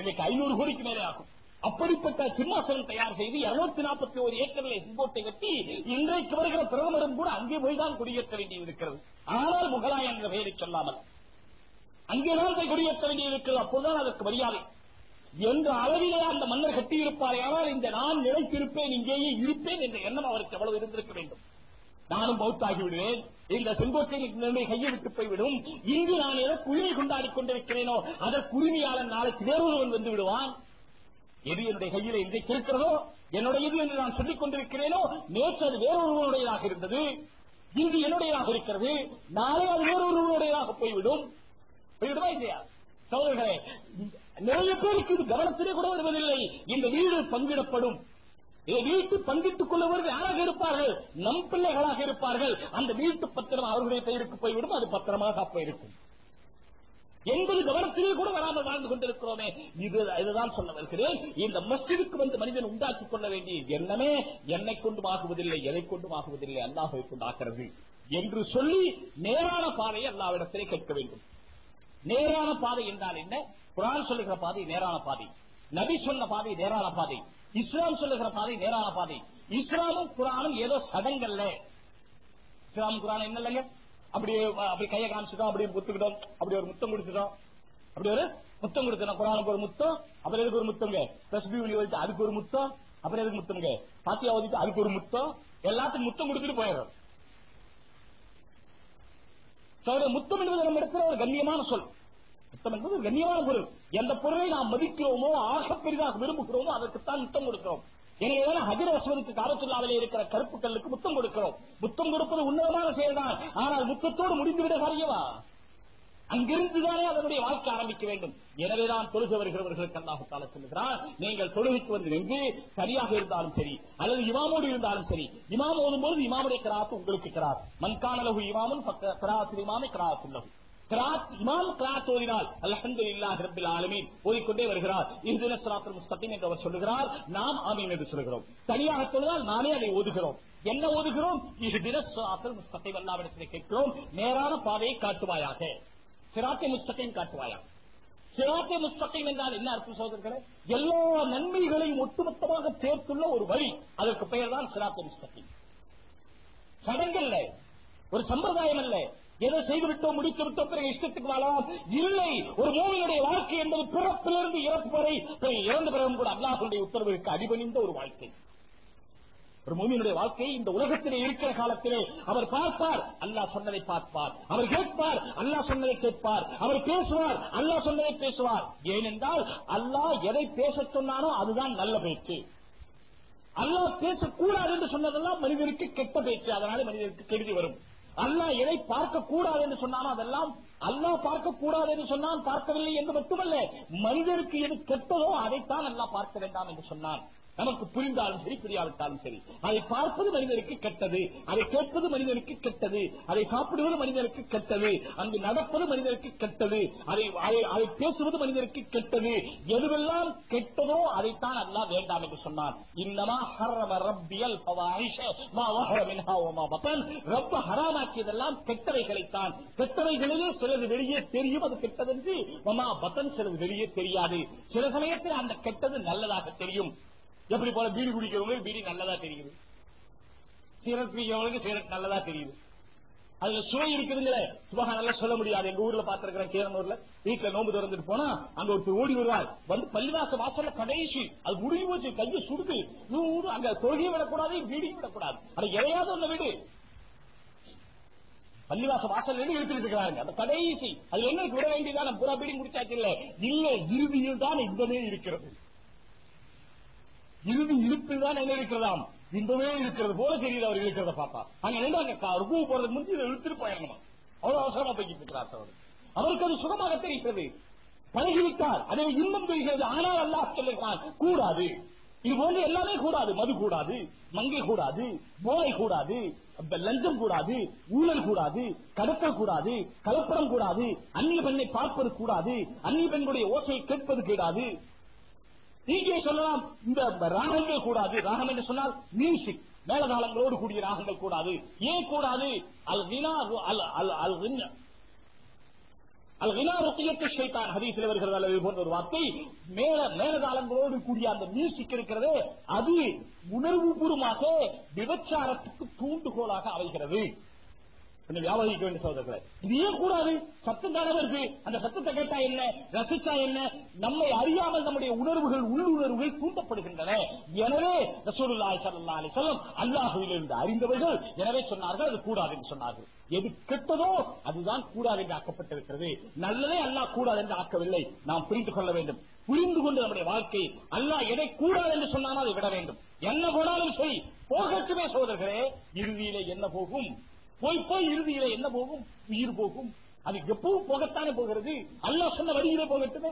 இன்னைக்கு ஐநூறு கோடிக்கு மேலே ஆகும். அப்படிப்பட்ட சிம்மாசனம் தயார் செய்து இருநூத்தி நாற்பத்தி ஒரு ஏக்கர்ல செங்கோட்டை கட்டி இன்றைக்கு வருகிற பிரதமரும் கூட அங்கே போய்தான் குடியேற்ற வேண்டியது இருக்கிறது ஆனால் முகலாய என்ற பெயரை சொல்லாமல். அங்கேதான் போய் குடியேற்ற வேண்டியிருக்கிறது. அப்போதுதான் அதற்கு மரியாதை. என்ற அளவிலே அந்த மன்னர் கட்டியிருப்பார் ஆனால் இந்த நான் நிலைத்திருப்பேன் இங்கேயே இருப்பேன் என்ற எண்ணம் அவருக்கு எவ்வளவு இருந்திருக்க வேண்டும். நானும் பௌத்தாகிவிடுவேன். இந்த செங்கோட்டை என்னுடைய கையை விட்டு போய்விடும். இங்கு நான் ஏதோ குழுமை கொண்டாடி கொண்டிருக்கிறேனோ அதற்கு உரிமையாளன் நாளைக்கு வேறொருவன் வந்து விடுவான். எது என்னுடைய கையில இன்றைக்கு இருக்கிறதோ என்னுடைய இது என்று நான் சொல்லிக் கொண்டிருக்கிறேனோ நேற்று அது வேறொருவனுடையதாக இருந்தது. இன்று என்னுடையதாக இருக்கிறது. நாளை அது வேறொருவனுடையதாக போய்விடும். போய்விடுமா இல்லையா சோதர்களே நிறைய பேருக்கு இது கவனத்திலே கூட வருவதில்லை. இந்த வீடு பங்கிடப்படும். இதை வீட்டு பங்கிட்டுக் கொள்ளவர்கள் யாராக இருப்பார்கள்? நம் பிள்ளைகளாக இருப்பார்கள். அந்த வீட்டு பத்திரம் அவர்களுடைய பெயருக்கு போய்விடும் அது பத்திரமாக போயிருக்கும் என்பது கவனத்திலே கூட வராமல் வாழ்ந்து கொண்டிருக்கிறோமே. இது இதுதான் சொல்ல வருகிறேன். இந்த மஸ்ஜிதுக்கு வந்து மனிதன் உண்டாக்கிக் கொள்ள வேண்டிய எண்ணமே என்னை கொண்டும் ஆகுவதில்லை எதை கொண்டும் ஆகுவதில்லை. அல்லாஹை கொண்டு என்று சொல்லி நேரான பாதையை அல்லாவிடத்திலே கேட்க வேண்டும். நேரான பாதை என்றால் என்ன? குரான் சொல்லுகிற பாதை நேரான பாதை. நபி சொன்ன பாதை நேரான பாதை. இஸ்லாம் சொல்லுகிற பாதை நேரான பாதை. இஸ்லாமும் குரானும் ஏதோ சடங்கல்ல. இஸ்லாம் குரான் என்ன இல்லைங்க அப்படி அப்படி கையை காமிச்சிட்டோம் அப்படி குத்துக்கிட்டோம் அப்படி ஒரு முத்தம் கொடுத்துட்டோம். அப்படி ஒரு முத்தம் கொடுத்தோம் குரானுக்கு ஒரு முத்தம் அப்புறம் எதுக்கு ஒரு முத்தங்க தஸ்பி ஒளி வச்சு அதுக்கு ஒரு முத்தம் அப்புறம் எதுக்கு முத்தங்க பாத்தியா ஓதிட்டு அதுக்கு ஒரு முத்தம் எல்லாத்துக்கும் முத்தம் கொடுத்துட்டு போயிடும் முத்தம் என்பது நம்ம இடத்துல ஒரு கண்ணியமான சொல். முத்தம் என்பது ஒரு கண்ணியமான பொருள். எந்த பொருளை நாம் மதிக்கிறோமோ ஆக பெரிதாக விரும்புகிறோமோ அதற்குத்தான் முத்தம் கொடுக்கிறோம். எனவே ஹஜர அஸ்வனுக்கு காலத்துள்ளாவிலே இருக்கிற கருப்பு கல்லுக்கு முத்தம் கொடுக்கிறோம். முத்தம் கொடுப்பது உன்னதமான செயல்தான். ஆனால் முத்தத்தோடு முடிந்துவிட காரியமா அங்கிருந்துதானே அதனுடைய வாழ்க்கை ஆரம்பிக்க வேண்டும். எனவேதான் தொழுக வருகிறவர்களுக்கு அல்லாஹால சொல்லுகிறார் நீங்கள் தொழுகைக்கு வந்து நின்று சரியாக இருந்தாலும் சரி அல்லது இமாமோடு இருந்தாலும் சரி இமாம் ஓதும்போது இமாமுடைய கிராத்து உங்களுக்கு கிராத் மண்கானலகு இமாமும் கிராத்தில் இமாமே கிராத்துள்ளகு கிராத் இமாம் கிராத் ஓதினால் அல்ஹம்துலில்லாஹ் ரப்பில் ஆலமீன் ஓதிக்கொண்டே வருகிறார். இஹ்தின ஸிராத்தல் முஸ்தகீம் என்று அவர் சொல்லுகிறார். நாம் ஆமீன் என்று சொல்கிறோம் தனியாக சொல்லுதால் நாமே அதை ஓதுகிறோம். என்ன ஓதுகிறோம்? இஹ்தின ஸிராத்தல் முஸ்தகீம் அல்லாஹ்விடத்திலே கேட்கிறோம். நேரான பாதையை காட்டுவாயாக. சிராத்தை முஸ்தகையும் காட்டுவாயாம் சிராத்தை முஸ்தகையும் என்றால் என்ன அர்த்தம் சோதர்களே எல்லா நன்மைகளையும் ஒட்டுமொத்தமாக சேர்த்துள்ள ஒரு வழி. அதற்கு பெயர் தான் சிராத்தை முஸ்தகீம். சடங்கல்ல. ஒரு சம்பிரதாயம் அல்ல. ஏதோ செய்து விட்டோம் முடித்து விட்டோம் பிறகு இஷ்டத்துக்கு வாழலாம் இல்லை. ஒரு மூவியுடைய வாழ்க்கை என்பது பிறப்பிலிருந்து இறப்பு வரை இறந்த பிறகும் கூட அல்லாஹுடைய உத்தரவுக்கு அடிபணிந்த ஒரு வாழ்க்கை. ஒரு மூமியினுடைய வாழ்க்கை இந்த உலகத்திலே இருக்கிற காலத்திலே அவர் பார்ப்பார் அல்லாஹ் சொன்னதை பார்ப்பார். அவர் கேட்பார் அல்லாஹ் சொன்னதை கேட்பார். அவர் பேசுவார் அல்லாஹ் சொன்னதை பேசுவார். ஏனென்றால் அல்லாஹ் எதை பேச சொன்னானோ அதுதான் நல்ல பேச்சு. அல்லாஹ் பேசக்கூடாது என்று சொன்னதெல்லாம் மனிதருக்கு கெட்ட பேச்சு. அதனால மனிதருக்கு கெடுதி வரும். அல்லாஹ் எதை பார்க்க கூடாது என்று சொன்னானோ அதெல்லாம் அல்லாஹ் பார்க்க கூடாது என்று சொன்னான் பார்க்கவில்லை என்று மட்டுமல்ல மனிதருக்கு எது கெட்டதோ அதைத்தான் அல்லாஹ் பார்க்க வேண்டாம் என்று சொன்னான். நமக்கு புரிந்தாலும் சரி புரியாவிட்டாலும் சரி. அதை பார்ப்பது மனிதனுக்கு கெட்டது. அதை கேட்பது மனிதனுக்கு கெட்டது. அதை சாப்பிடுவது மனிதனுக்கு கெட்டது. அங்கு நடப்பது மனிதனுக்கு கெட்டது. அதை அதை- அதை பேசுவது மனிதனுக்கு கெட்டது. எதுவெல்லாம் கெட்டதோ அதைத்தான் அல்லா வேண்டாம் என்று சொன்னான். இன்னமா ஹர்ரம ரப்பியல் மா ரப்ப ஹராமாக்கியதெல்லாம் கெட்டவைகளைத்தான். கெட்டவைகளிலே சிலது வெளியே தெரியும் அது கெட்டதென்று. வமா பத்தன் சிலது வெளியே தெரியாது. சில சமயத்தில் அந்த கெட்டது நல்லதாக தெரியும். எப்படி போல பீடி குடிக்கிறவங்களுக்கு பீடி நல்லதா தெரியுது. சீரட் குடிக்கிறவங்களுக்கு சீரட் நல்லதா தெரியுது. அதுல சுவை இருக்குதுங்களே. சுபகா நல்லா சொல்ல முடியாது. எங்க ஊர்ல பாத்திருக்கிறேன் கீரனூர்ல வீட்டுல நோம்பு திறந்துட்டு போனா அங்க ஒருத்தர் ஓடி வருவார். வந்து பள்ளிவாச வாசல்ல கடைசி அது முடிவு போச்சு கையை சுடுது. நூறு அங்க தொழுகையும் விடக்கூடாது வீடியும் விடக்கூடாது. அது எதையாவது ஒண்ணு வீடு. பள்ளிவாச வாசல் எடுத்துட்டு இருக்கிறாங்க அந்த கடைசி அது என்ன விட வேண்டியதான் புறா பீடி முடிச்சாச்சு இல்ல. இல்ல இறுதியில் தான் இன்பமே இருக்கிறது. இறுதி இருப்பில் தான் என்ன இருக்கிறதாம்? இன்பமே இருக்கிறது போல தெரியுது அவர் இருக்கிறத பாப்பா. அங்க நின்று ருகு போறதுக்கு முந்தி இதை இழுத்துட்டு போயிடணுமா? அவ்வளவு அவசரமா போய்கிட்டு இருக்கிறார் அவர் அவருக்கு அது சுகமாக தெரிகிறது. பழகிவிட்டார். அதை இன்பம் தெரிகிறது. ஆனால் அல்லாஹ் சொல்லுகிறான் கூடாது. இது போன்று எல்லாமே கூடாது. மது கூடாது மங்கை கூடாது போதை கூடாது லஞ்சம் கூடாது ஊழல் கூடாது கடத்தல் கூடாது கலப்படம் கூடாது அந்நிய பெண்ணை பார்ப்பது கூடாது அந்நிய பெண்களுடைய ஓசையை கேட்பது கூடாது நீங்க சொல்லலாம் இந்த ராகங்கள் கூடாது. ராகம் என்று சொன்னால் மியூசிக் மேலதாளங்களோடு கூடிய ராகங்கள் கூடாது. ஏன் கூடாது? அல் வினா அல் அல் அல் வினா ஷைத்தான். ஹதீஸில் வருகிறது அல்லது போன்ற ஒரு வார்த்தை. மேல மேலதாளங்களோடு கூடிய அந்த மியூசிக் இருக்கிறது. அது உணர்வுபூர்வமாக விபச்சாரத்துக்கு தூண்டுகோலாக அமைகிறது. கொஞ்சம் வியாபகிக்க வேண்டிய சகோதரர்களே. இது ஏன் கூடாது? சத்தம் தானே வருது. அந்த சத்தத்தை கேட்டா என்ன? ரசிச்சா என்ன? நம்மை அறியாமல் நம்முடைய உணர்வுகள் உள்ளுணர்வுகள் தூண்டப்படுகின்றன. எனவே ரசூலுல்லாஹி ஸல்லல்லாஹு அலைஹி வஸல்லம் அறிந்தவர்கள். எனவே சொன்னார்கள் அது கூடாது என்று சொன்னார்கள். எது கெட்டதோ அதுதான் கூடாது என்று ஆக்கப்பட்டிருக்கிறது. நல்லதே அல்லாஹ் கூடாது என்று ஆக்கவில்லை. நாம் புரிந்து கொள்ள வேண்டும். புரிந்து கொண்டு நம்முடைய வாழ்க்கை அல்லாஹ் எதை கூடாது என்று சொன்னாலும் அதை விட வேண்டும். என்ன போனாலும் சரி போகட்டுமே சோதர்களே இறுதியிலே என்ன போகும்? போய் போய் இறுதியில என்ன போகும்? உயிர் போகும். அது எப்பவும் போகத்தானே போகிறது? அல்லாஹ் சொன்ன வழியிலே போகட்டுமே?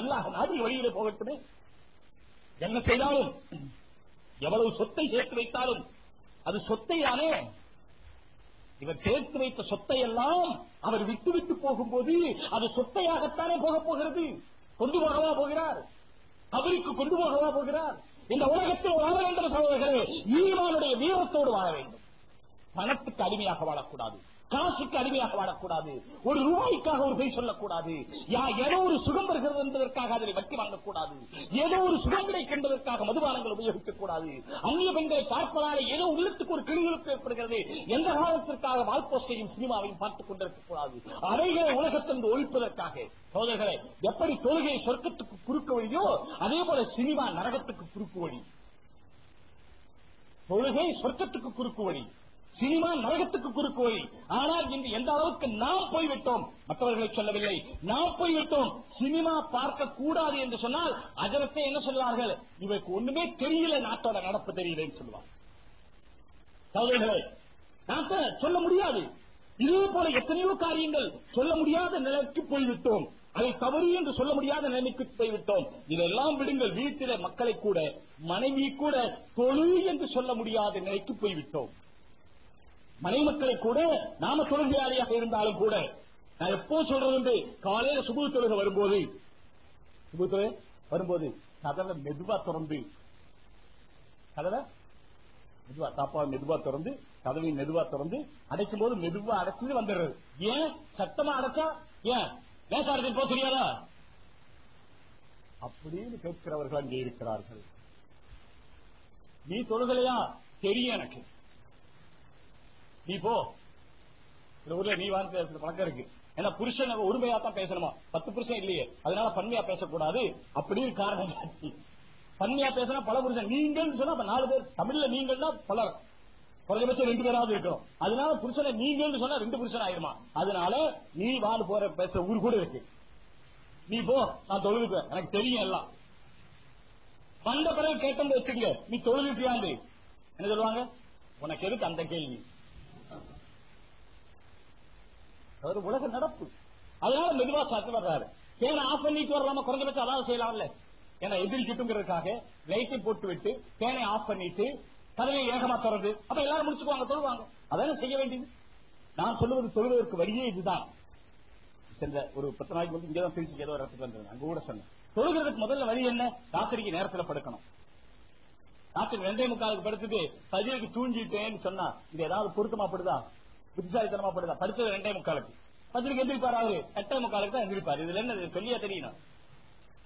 அல்லாஹ் நாடி வழியிலே போகட்டுமே? என்ன செய்தாலும் எவ்வளவு சொத்தை சேர்த்து வைத்தாலும் அது சொத்தையானே இவர் சேர்த்து வைத்த சொத்தை எல்லாம் அவர் விட்டு விட்டு போகும்போது அது சொத்தையாகத்தானே போகப் போகிறது? கொண்டு போகவா போகிறார்? அவருக்கு கொண்டு போகவா போகிறார்? இந்த உலகத்தில் வாழ வேண்டும் சகோதரர்களே ஈமானுடைய வீரத்தோடு வாழ வேண்டும். பணத்துக்கு அடிமையாக வாழக்கூடாது. காசுக்கு அடிமையாக வாழக்கூடாது. ஒரு ரூபாய்க்காக ஒரு பொய் சொல்லக்கூடாது. யா ஏதோ ஒரு சுகம் வருகிறது என்பதற்காக அதனை வட்டி வாங்கக்கூடாது. ஏதோ ஒரு சுகம் கிடைக்கின்றதற்காக மதுபானங்கள் உபயோகிக்கக் கூடாது அந்நிய பெண்களை பார்ப்பதாலே ஏதோ உள்ளத்துக்கு ஒரு கிளிகளுக்கு ஏற்படுகிறது. எந்த காலத்திற்காக வால்போஸ்டையும் சினிமாவையும் பார்த்துக் கொண்டிருக்க கூடாது அவைகளை உலகத்திலிருந்து ஒழிப்பதற்காக. சோதர்களை எப்படி தொழுகை சொர்க்கத்துக்கு குறுக்கு வழியோ அதே போல சினிமா நரகத்துக்கு குறுக்கு வழி தொழுகை சொர்க்கத்துக்கு குறுக்கு வழி சினிமா நரகத்துக்கு குறுக்கு ஆனால் இன்று எந்த அளவுக்கு நாம் போய்விட்டோம்? மற்றவர்களை சொல்லவில்லை. நாம் போய்விட்டோம். சினிமா பார்க்க கூடாது என்று சொன்னால் அதனத்தை என்ன சொல்வார்கள்? இவருக்கு ஒண்ணுமே தெரியல நாட்டோட நடப்பு தெரியலன்னு சொல்லுவாங்க சகோதரர்களே நாட்டை சொல்ல முடியாது. இதே போல எத்தனையோ காரியங்கள் சொல்ல முடியாத நிலைக்கு போய்விட்டோம். அதை தவறு என்று சொல்ல முடியாத நிலைமைக்கு போய்விட்டோம். இதெல்லாம் விடுங்கள். வீட்டில மக்களை கூட மனைவி கூட தொழில் என்று சொல்ல முடியாத நிலைக்கு போய்விட்டோம். மனை மக்களை கூட நாம தொழுகையாளியாக இருந்தாலும் கூட நான் எப்போ சொல்றது காலையில சுபு தொழுகை வரும்போது. சுபு தொழுகை வரும்போது கதவை மெதுவா திறந்து கதவை மெதுவா தாப்பா மெதுவா திறந்து கதவை மெதுவா திறந்து அடைக்கும் போது மெதுவா அடைச்சு வந்துடுறது. ஏன்? சத்தமா அடைச்சா? ஏன்? லேசாரத்தில் போக தெரியாதா? அப்படின்னு கேட்கிறவர்கள் அங்கே இருக்கிறார்கள். நீ தொழுகலையா? தெரியும் எனக்கு. நீ போ. இந்த ஊர்ல நீ வாங்க பேசுற பழக்கம் இருக்கு. ஏன்னா புருஷன் உரிமையா தான் பேசணுமா? பத்து புருஷன் இல்லையே. அதனால பன்மையா பேசக்கூடாது. அப்படின்னு காரணம் பன்மையா பேசினா பல புருஷன். நீங்கள் சொன்னா நாலு பேர் தமிழ்ல நீங்கள்னா பலர் குறைஞ்சபட்சம் ரெண்டு பேராவது இருக்கணும். அதனால புருஷனை நீங்கள் சொன்னா ரெண்டு புருஷன் ஆயிருமா? அதனால நீ வாழ் போற பேச ஊர் கூட இருக்கு. நீ போ நான் தொழுதுப்பேன் எனக்கு தெரியும் எல்லாம். வந்த பிறகு கேட்டது வச்சுக்கல நீ தொழுதுட்டியாந்து என்ன சொல்லுவாங்க? உனக்கு எதுக்கு அந்த கேள்வி? அது உலக நடப்பு. அதனால மெதுவா சாத்து வர்றாரு. பேனை ஆஃப் பண்ணிட்டு வரலாமா? குறைஞ்சபட்சம் அதாவது செய்யலாம்ல. ஏன்னா எதிர்க்கிட்டுங்கிறதுக்காக லைட்டை போட்டு விட்டு பேனை ஆஃப் பண்ணிட்டு கதவை ஏகமா திறந்து அப்ப எல்லாரும் முடிச்சுக்குவாங்க தொழுவாங்க. அதான செய்ய வேண்டியது? நான் சொல்லுவது தொழுவதற்கு வழியே இதுதான். சென்ற ஒரு பத்து நாளைக்கு வந்து இங்கதான் திருச்சி ஏதோ ஒரு இடத்துக்கு வந்தது அங்க கூட சொன்னேன். தொழுகிறதுக்கு முதல்ல வழி என்ன? ராத்திரிக்கு நேரத்துல படுக்கணும். ராத்திரி ரெண்டே முக்காலுக்கு படுத்துட்டு பதிலுக்கு தூங்கிட்டேன்னு சொன்னா இது ஏதாவது பொருத்தமா படுதா புத்திசாலித்தனமா படுதா படுத்தது ரெண்டே முக்காலுக்கு. பத்திரிக்கை எந்திரிப்பார் அவரு. எட்டே முக்காலுக்கு தான் எந்திரிப்பார். இதுல என்ன சொல்லியா தெரியணும்.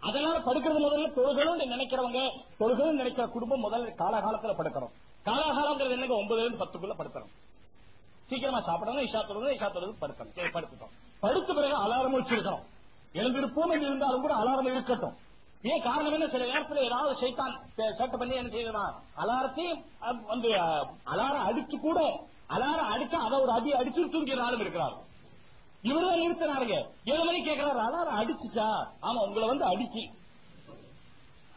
அதனால படுக்கிறது முதல்ல தொழுகளும் நினைக்கிறவங்க தொழுகளும் நினைக்கிற குடும்பம் முதல்ல காலகாலத்துல படுக்கிறோம் காலகாலங்கிறது என்னங்க? ஒன்பதுல இருந்து பத்துக்குள்ள படுத்துறோம். சீக்கிரமா சாப்பிடணும் இஷா தொழுது இஷா தொழுது படுக்கணும். படுத்துட்டோம். படுத்த பிறகு அலாரம் வச்சிருக்கணும் எழுந்திருப்போம் என்று இருந்தாலும் கூட அலாரம் இருக்கட்டும். ஏன் காரணம் என்ன? சில நேரத்தில் ஏதாவது சைத்தான் சேட்டை பண்ணி என்ன செய்யலாம் அலாரத்தையும் அஹ், வந்து அலாரம் அடிச்சு கூட அலாரம் அடிச்சா அதை ஒரு அடி அடிச்சு தூங்கிற ஆளும் இருக்கிறார். இவர்தான் நிறுத்தினாருங்க. ஏழு மணி கேட்கிறாரு அலாரம் அடிச்சுச்சா? ஆமா உங்களை வந்து அடிச்சு.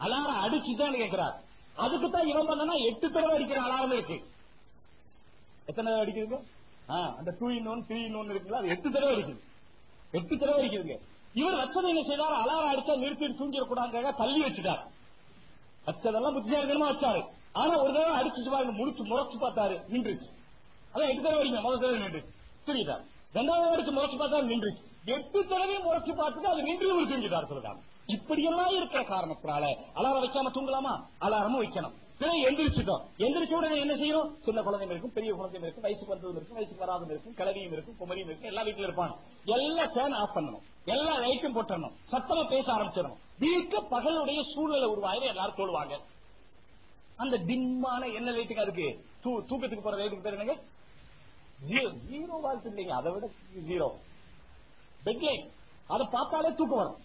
அலாரம் அடிச்சுட்டான்னு கேட்கிறார் அதுக்கு தான் இவன் பண்ணனா எட்டு தடவை அடிக்கிற அலாரம் இருக்கு. எத்தனை தடவை அடிக்கிறது அந்த two in one three in one இருக்குல்ல அது எட்டு தடவை அடிக்குது. எட்டு தடவை அடிக்குதுங்க. இவர் வச்சதை என்ன செய்தார்? அலாரம் அடிச்சா நிறுத்தி தூங்கிடக்கூடாதுங்க தள்ளி வச்சுட்டார். வச்சதெல்லாம் புத்திசாலித்தனமா வச்சாரு. ஆனா ஒரு தடவை அடிச்சுட்டு பாருங்க முடிச்சு முறைச்சு பார்த்தாரு நின்றுச்சு. அதான் எட்டு தடவை வரைக்கும் முதல் தடவை நின்று புரியுதா? ரெண்டாவது அடிச்சு முறைச்சு பார்த்தா நின்றுச்சு எட்டு தடவை முறைச்சு பார்த்துட்டு அது நின்று இவர் தூங்கிட்டார் சொல்றாங்க இப்படியெல்லாம் இருக்கிற காரணத்தினால அலாரம் வைக்காம தூங்கலாமா? அலாரமும் வைக்கணும். பிறகு எந்திரிச்சிட்டோம். எந்திரிச்ச உடனே என்ன செய்யும் சின்ன குழந்தைங்க இருக்கும் பெரிய குழந்தைங்க இருக்கும் வயசுக்கு வந்ததும் இருக்கும் வயசுக்கு வராதும் இருக்கும் கிளவியும் இருக்கும் குமரியும் இருக்கும் எல்லா வீட்டுல இருப்பாங்க. எல்லா ஃபேன் ஆஃப் பண்ணணும். எல்லா லைட்டும் போட்டணும் சத்தமா பேச ஆரம்பிச்சிடணும். வீட்டு பகலுடைய சூழ்நிலை உருவாயிரம் எல்லாரும் தோடுவாங்க அந்த டிம்மான என்ன லைட்டுக்கு அதுக்கு? தூ- தூக்கத்துக்கு போற லைட்டுக்கு பேர் என்னங்க? ஜீரோ வாழ்த்து இல்லைங்க. அதை விட ஜீரோ பெட்லைன் அதை பார்த்தாலே தூக்கம் வரும்.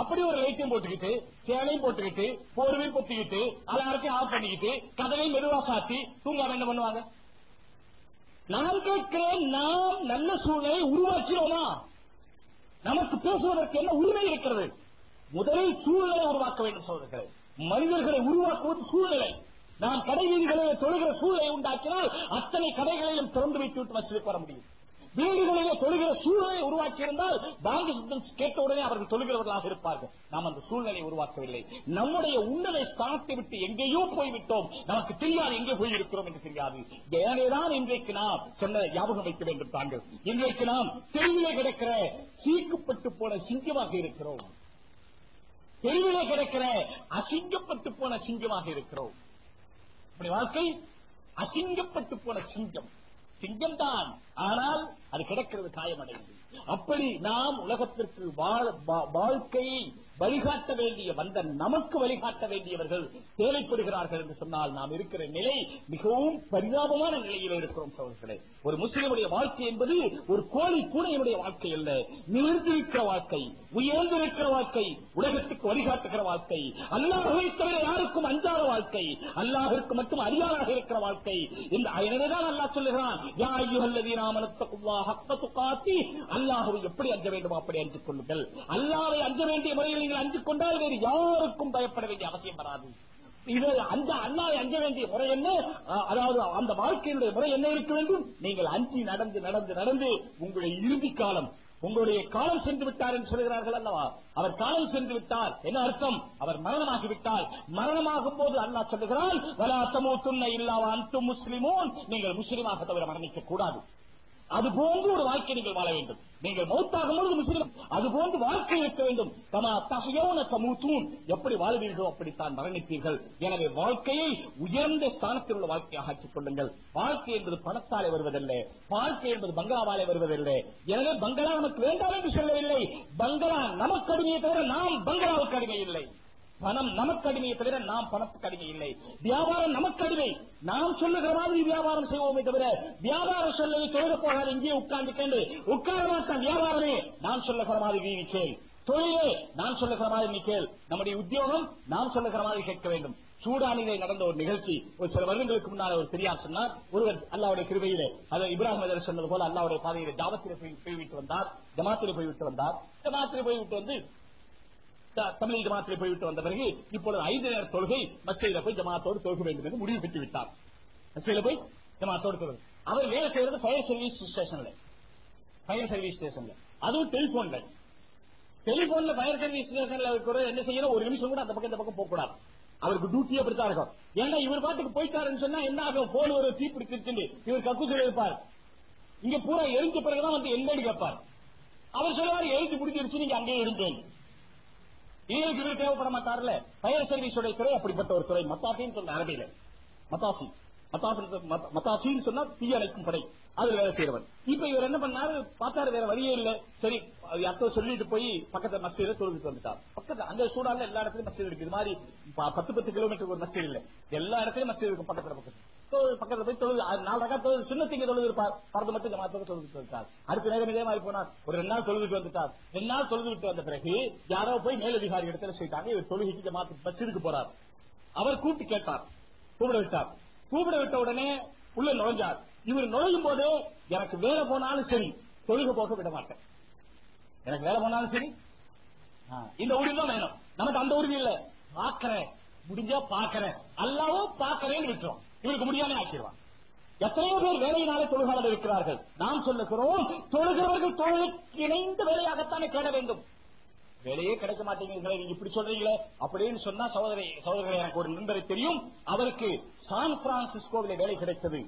அப்படி ஒரு லைட்டையும் போட்டுக்கிட்டு சேலையும் போட்டுக்கிட்டு போர்வையும் பொத்திக்கிட்டு அலாரத்தையும் ஆஃப் பண்ணிக்கிட்டு கதவையும் மெதுவா சாத்தி தூங்க என்ன பண்ணுவாங்க? நான் கேட்கிறேன் நாம் நல்ல சூழ்நிலை உருவாக்கிறோமா நமக்கு பேசுவதற்கு என்ன உரிமை இருக்கிறது? முதலில் சூழ்நிலை உருவாக்க வேண்டும் சொல்கிறது மனிதர்களை உருவாக்குவது சூழ்நிலை. நாம் கடை வீதிகளில் தொழுகிற சூழலை உண்டாக்கினால் அத்தனை கடைகளையும் திறந்து வைத்து விட்டு வசதிக்கு வர முடியும். வீடுகளிலே தொழுகிற சூழலை உருவாக்கி இருந்தால் பாங்கு சுத்தம் கேட்ட உடனே அவர்கள் தொழுகிறவர்களாக இருப்பார்கள். நாம் அந்த சூழ்நிலை உருவாக்கவில்லை. நம்முடைய உன்னதை ஸ்தானத்தை விட்டு எங்கேயோ போய்விட்டோம். நமக்கு தெரியாது எங்கே போய் இருக்கிறோம் என்று தெரியாது. எனவேதான் இன்றைக்கு நாம் சொன்ன ஞாபகம் வைக்க வேண்டும் தாங்கள். இன்றைக்கு நாம் தெருவிலே கிடக்கிற சீக்குப்பட்டு போன சிங்கமாக இருக்கிறோம். தெருவிலே கிடக்கிற அசிங்கப்பட்டு போன சிங்கமாக இருக்கிறோம். இப்படி வாழ்க்கை அசிங்கப்பட்டு போன சிங்கம். சிங்கம் தான் ஆனால் அது கிடக்கிறது காயமடைந்து. அப்படி நாம் உலகத்திற்கு வாழ்- வாழ்க்கையை வழிகாட்ட வேண்டிய வந்த நமக்கு வழிகாட்ட வேண்டியவர்கள் தேவைப்படுகிறார்கள் என்று சொன்னால் நாம் இருக்கிற நிலை மிகவும் பரிதாபமான நிலையில் இருக்கிறோம் சோழர்களே ஒரு முஸ்லிமுடைய வாழ்க்கை என்பது ஒரு கோழி கூடையுடைய வாழ்க்கை அல்ல. நிமிர்ந்திருக்கிற வாழ்க்கை உயர்ந்திருக்கிற வாழ்க்கை உலகத்துக்கு வழிகாட்டுகிற வாழ்க்கை அல்லாஹை தவிர யாருக்கும் அஞ்சாத வாழ்க்கை அல்லாஹிற்கு மட்டும் அரியாளாக இருக்கிற வாழ்க்கை இந்த எனவேதான் அல்லாஹ் சொல்லுகிறான் யா ஐயுஹல்லதீன ஆமனத்தகுல்லாஹ ஹக்க எப்படி அஞ்ச வேண்டுமோ அப்படி அஞ்சு கொள்ளுங்கள். அல்லாவை அஞ்ச வேண்டிய முறையில் நீங்கள் அஞ்சு கொண்டால் வேறு யாருக்கும் பயப்பட வேண்டிய அவசியம் வராது. இது அந்த அண்ணாவை அஞ்ச வேண்டிய முறை என்ன? அதாவது அந்த வாழ்க்கையினுடைய முறை என்ன இருக்க வேண்டும்? நீங்கள் அஞ்சி நடந்து நடந்து நடந்து உங்களுடைய இறுதி காலம் உங்களுடைய காலம் சென்று விட்டார் என்று சொல்கிறார்கள் அல்லவா? அவர் காலம் சென்று விட்டார். என்ன அர்த்தம்? அவர் மரணமாகி விட்டால் மரணமாகும் போது அல்லா சொல்லுகிறான் வலா தமூத்துன்ன இல்லாவ அன்து முஸ்லிமோன். நீங்கள் முஸ்லிமாக தவிர மரணிக்க கூடாது. அது போன்று ஒரு வாழ்க்கை நீங்கள் வாழ வேண்டும். நீங்கள் மௌத்தாகும் பொழுது முஸ்லிம் அது போன்று வாழ்க்கை இருக்க வேண்டும். கமா தகையோன சமூத்தும் எப்படி வாழ்வீர்களோ அப்படித்தான் மரணிப்பீர்கள். எனவே வாழ்க்கையை உயர்ந்த ஸ்தானத்தில் உள்ள வாழ்க்கையாக ஆக்கிக் கொள்ளுங்கள். வாழ்க்கை என்பது பணத்தாலே வருவதில்லை. வாழ்க்கை என்பது பங்களாவாலே வருவதில்லை. எனவே பங்களா நமக்கு வேண்டாம் என்று சொல்லவில்லை. பங்களா நமக்கு அடிமையை தவிர நாம் பங்களாவுக்கு அடிமை இல்லை. பணம் நமக்கு அடிமையை தவிர நாம் பணத்துக்கு அடிமை இல்லை. வியாபாரம் நமக்கு அடிமை. நாம் சொல்லுகிற மாதிரி வியாபாரம் செய்வோமே தவிர வியாபாரம் சொல்லி தொழில போகாது இங்கே உட்கார்ந்து கேண்டு. உட்கார மாட்டான் வியாபாரமே. நான் சொல்லுகிற மாதிரி நீ கேள். தொழிலே நான் சொல்லுகிற மாதிரி நீ கேள். நம்முடைய உத்தியோகம் நாம் சொல்லுகிற மாதிரி கேட்க வேண்டும். சூடானிலே நடந்த ஒரு நிகழ்ச்சி ஒரு சில வருடங்களுக்கு முன்னால் ஒரு பெரியார் சொன்னார் ஒருவர் அல்லாவுடைய கிருபையிலே அது இப்ராஹிம் அதர் சொன்னது போல அல்லாவுடைய பாதையிலே ஜாபத்திலே போய் போய்விட்டு வந்தார் ஜமாத்திலே போய்விட்டு வந்தார். ஜமாத்திலே போய்விட்டு வந்து தமிழ் ஜமாத்தில் போய்விட்டு வந்த பிறகு இப்பொழுது ஐந்து நேர தொழுகை மஸ்ஜிதில் போய் ஜமாத்தோடு தொழுக வேண்டும் என்று முடிவு பெற்று விட்டார் மஸ்ஜிதில் போய் ஜமாத்தோடு தொழுகை. அவர் வேலை செய்யறது ஃபயர் சர்வீஸ் ஸ்டேஷன்ல ஃபயர் சர்வீஸ் ஸ்டேஷன்ல அதுவும் டெலிபோன்ல டெலிபோன்ல ஃபயர் சர்வீஸ் ஸ்டேஷன்ல இருக்கிற என்ன செய்யணும்? ஒரு நிமிஷம் கூட அந்த பக்கம் இந்த பக்கம் போக கூடாது அவருக்கு டியூட்டி அப்படித்தான் இருக்கும். ஏன்னா இவர் பாட்டுக்கு போயிட்டாருன்னு சொன்னா என்ன ஆகும்? போன் ஒரு தீ பிடிச்சிருச்சு இவர் கக்கூசில் இருப்பார். இங்க பூரா எரிஞ்ச பிறகுதான் வந்து எந்த கேட்பார் அவர் சொல்லுவார் எழுத்து பிடிச்சிருச்சு நீங்க அங்கேயே இருந்தேன் இவருக்கு தேவைப்பட மாட்டார்ல? ஃபயர் சர்வீஸோட துறை அப்படிப்பட்ட ஒரு துறை. மத்தாசின்னு சொல்ல அரபியில. மத்தாசி மத்தாசின்னு சொன்னா தீயணைக்கும் படை. அதுல வேலை செய்யறவன் இப்ப இவர் என்ன பண்ணாரு? பார்த்தாரு வேற வழியே இல்ல. சரி அது சொல்லிட்டு போய் பக்கத்துல மஸ்ஜில தொழுதுட்டு வந்துட்டார் பக்கத்துல அங்க சூடால எல்லா இடத்துலயும் மஸ்ஜித் இருக்கு. இது மாதிரி ப- பத்து பத்து கிலோமீட்டருக்கு ஒரு மஸ்ஜித் இல்ல. எல்லா இடத்துலயும் மஸ்ஜித் இருக்கும் பக்கத்துல பக்கத்துல. பக்கத்துல போய் தொழுது நாலு ரகா தொழுது சின்னத்திங்க தொழுது இருப்பார். பரது மட்டும் ஜமாத்துக்கு தொழுது வந்துட்டார் அடுத்த நேரம் இதே மாதிரி போனார். ஒரு ரெண்டு நாள் தொழுதுட்டு வந்துட்டார். ரெண்டு நாள் தொழுது விட்டு வந்த பிறகு யாரோ போய் மேலதிகாரி இடத்துல சொல்லிட்டாங்க இவர் தொழுகைக்கு ஜமாத்து மஸ்ஜிதுக்கு போறார். அவர் கூப்பிட்டு கேட்டார். கூப்பிட விட்டார். கூப்பிட விட்ட உடனே உள்ள நுழைஞ்சார். இவர் நுழையும் போது எனக்கு வேலை போனாலும் சரி தொழுக போக விட மாட்டேன். எனக்கு வேலை போனாலும் சரி இந்த உறுதி தான் வேணும். நமக்கு அந்த உறுதி இல்ல. பாக்குறேன் முடிஞ்சா பாக்குறேன் அல்லாவும் பாக்குறேன்னு விட்டுரும். இவருக்கு முடியாம ஆக்கிடுவான் எத்தனையோ பேர் வேலையினாலே தொழுகாமல் இருக்கிறார்கள். நாம் சொல்லுகிறோம் தொழுகிறவர்கள் தொழிலுக்கு இணைந்த வேலையாகத்தானே தேட வேண்டும். வேலையே கிடைக்க மாட்டேங்கிறீங்களே நீங்க இப்படி சொல்றீங்களே அப்படின்னு சொன்னா சகோதரி சகோதரர்களே எனக்கு ஒரு நண்பரை தெரியும். அவருக்கு சான் பிரான்சிஸ்கோவில வேலை கிடைத்தது.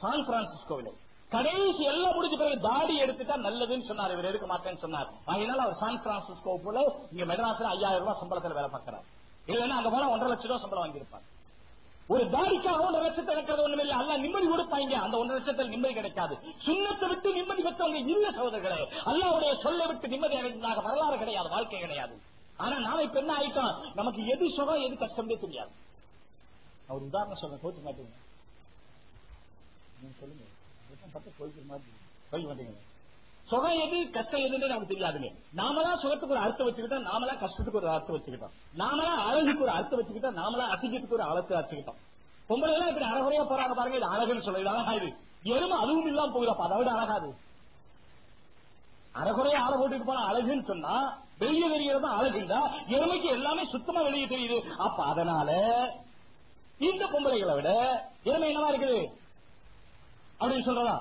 சான் பிரான்சிஸ்கோவில. கடைசி எல்லாம் முடிஞ்ச பிறகு தாடி எடுத்துட்டா நல்லதுன்னு சொன்னார். இவர் எடுக்க மாட்டேன்னு சொன்னார். அதனால அவர் சான் பிரான்சிஸ்கோ போல இங்க மெட்ராஸ்ல ஐயாயிரம் ரூபாய் சம்பளத்துல வேலை பார்க்கிறார். இல்லைன்னா அங்க போனா ஒன்றரை லட்சம் ரூபாய் சம்பளம் வாங்கியிருப்பார். ஒரு தாடிக்காக ஒன்றரை லட்சத்தை கிடைக்கிறது ஒண்ணும் இல்ல. அல்ல நிம்மதி கொடுப்பாங்க அந்த ஒன்றரை லட்சத்தில் நிம்மதி கிடைக்காது. சுண்ணத்தை விட்டு நிம்மதி பெற்றவங்க இல்ல சகோதரர்களே. அல்லாவுடைய சொல்லை விட்டு நிம்மதி அடைந்ததாக வரலாறு கிடையாது வாழ்க்கை கிடையாது. ஆனா நாம இப்ப என்ன ஆயிட்டோம்? நமக்கு எது சுகம் எது கஷ்டமே தெரியாது. நான் ஒரு உதாரணம் சொல்றேன். கோத்து மாட்டீங்க. நீங்க சொல்லுங்க. பத்து பார்த்து மாதிரி மாட்டீங்க. சுகம் எது கஷ்டம் எதுன்னு நமக்கு தெரியாதுமே நாமளா சுகத்துக்கு ஒரு அர்த்தம் வச்சுக்கிட்டோம் நாமளா கஷ்டத்துக்கு ஒரு அர்த்தம் வச்சுக்கிட்டோம். நாமளா அழகுக்கு ஒரு அர்த்தம் வச்சுக்கிட்டோம் நாமளா அசிங்கத்துக்கு ஒரு அழகு வச்சுக்கிட்டோம். பொம்பளை எல்லாம் இப்படி அறகுறையா போறாங்க பாருங்க இது அழகுன்னு சொல்ல இது அழகா இது. எருமை அதுவும் இல்லாம போகிறப்ப அதை விட அழகாது அறகுறையா ஆளை போட்டுட்டு போனா அழகுன்னு சொன்னா வெளியே தெரிகிறது அழகுண்டா எருமைக்கு எல்லாமே சுத்தமா வெளியே தெரியுது. அப்ப அதனால இந்த பொம்பளைகளை விட எருமை என்னவா இருக்குது? அப்படின்னு சொல்றதா?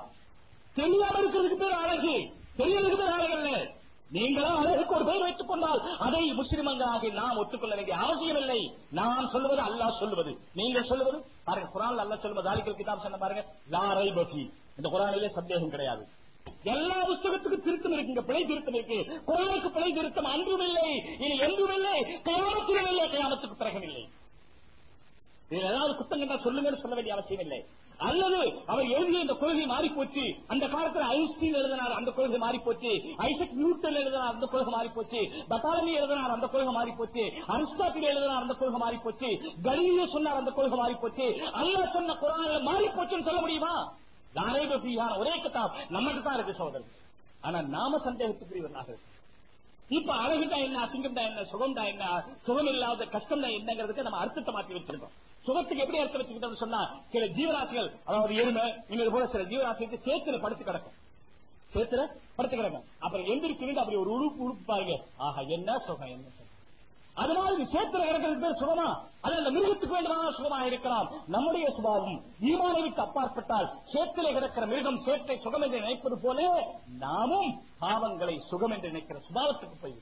தெரியாம இருக்கிறதுக்கு பேர் அழகு. தெரியறதுக்கு பேர் அழகு இல்ல நீங்களும் அழகுக்கு ஒரு பெயர் வைத்துக் கொண்டால் அதை முஸ்லிமங்களாக நாம் ஒத்துக்கொள்ள வேண்டிய அவசியமில்லை நான் சொல்லுவது அல்லாஹ் சொல்லுவது. நீங்கள் சொல்லுவது? பாருங்க குரான் அல்ல சொல்லுவது தாலிகள் கிதாப் சொன்ன பாருங்க லாரை இந்த குரானிலே சந்தேகம் கிடையாது. எல்லா புஸ்தகத்துக்கும் திருத்தம் இருக்குங்க பிழை திருத்தம் இருக்கு. குரானுக்கு பிழை திருத்தம் அன்றும் இல்லை இனி என்றும் இல்லை கயாமத்திலும் இல்லை கயாமத்துக்கு பிறகும் இல்லை. இதுல ஏதாவது குத்தம் கண்டா சொல்லுங்கன்னு சொல்ல வேண்டிய அவசியம் இல்லை. அல்லது அவர் எழுதிய இந்த கொள்கை மாறிப்போச்சு. அந்த காலத்துல ஐன்ஸ்டீன் எழுதினார் அந்த கொள்கை மாறிப்போச்சு. ஐசக் நியூட்டன் எழுதினார் அந்த கொள்கை மாறிப்போச்சு. பட்டாலமி எழுதினார் அந்த கொள்கை மாறிப்போச்சு. அரிஸ்டாட்டில் எழுதினார் அந்த கொள்கை மாறிப்போச்சு. கலீலியோ சொன்னார் அந்த கொள்கை மாறிப்போச்சு. அல்ல சொன்ன குரான்ல மாறி போச்சுன்னு சொல்ல முடியுமா? நாரே ஒரே கிதாப் நம்மகிட்ட தான் இருக்கு சோதரர் ஆனா நாம சந்தேகத்துக்குரியவர்களாக இருக்கோம். இப்ப அழகுதான் என்ன அசிங்கம் தான் என்ன சுகம் தான் என்ன சுகம் இல்லாத கஷ்டம் தான் என்னங்கிறதுக்கு நம்ம அர்த்தத்தை மாற்றி வச்சிருக்கோம். சுகத்துக்கு எப்படி அர்த்தம் வச்சுக்கிட்டோம்னு சொன்னா சில ஜீவராசிகள் அதாவது எருமை இன்னொரு போல சில ஜீவராசிகளுக்கு சேத்துல படுத்து கிடக்கும். சேத்துல படுத்து கிடக்கும். அப்புறம் எந்திரிச்சு அப்படி ஒரு உழுப்பு உழுப்பு பாருங்க. ஆஹா என்ன சுகம் என்ன சுகம். அதனால இது சேத்துல கிடக்கிறது பேர் சுகமா? அது அந்த மிருகத்துக்கு வேண்டுமான சுகமாக இருக்கலாம். நம்முடைய சுபாவம் ஈமானவிற்கு அப்பாற்பட்டால் சேத்துல கிடக்கிற மிருகம் சேற்றை சுகம் என்று நினைப்பது போல நாமும் பாவங்களை சுகம் என்று நினைக்கிற சுபாவத்துக்கு போய்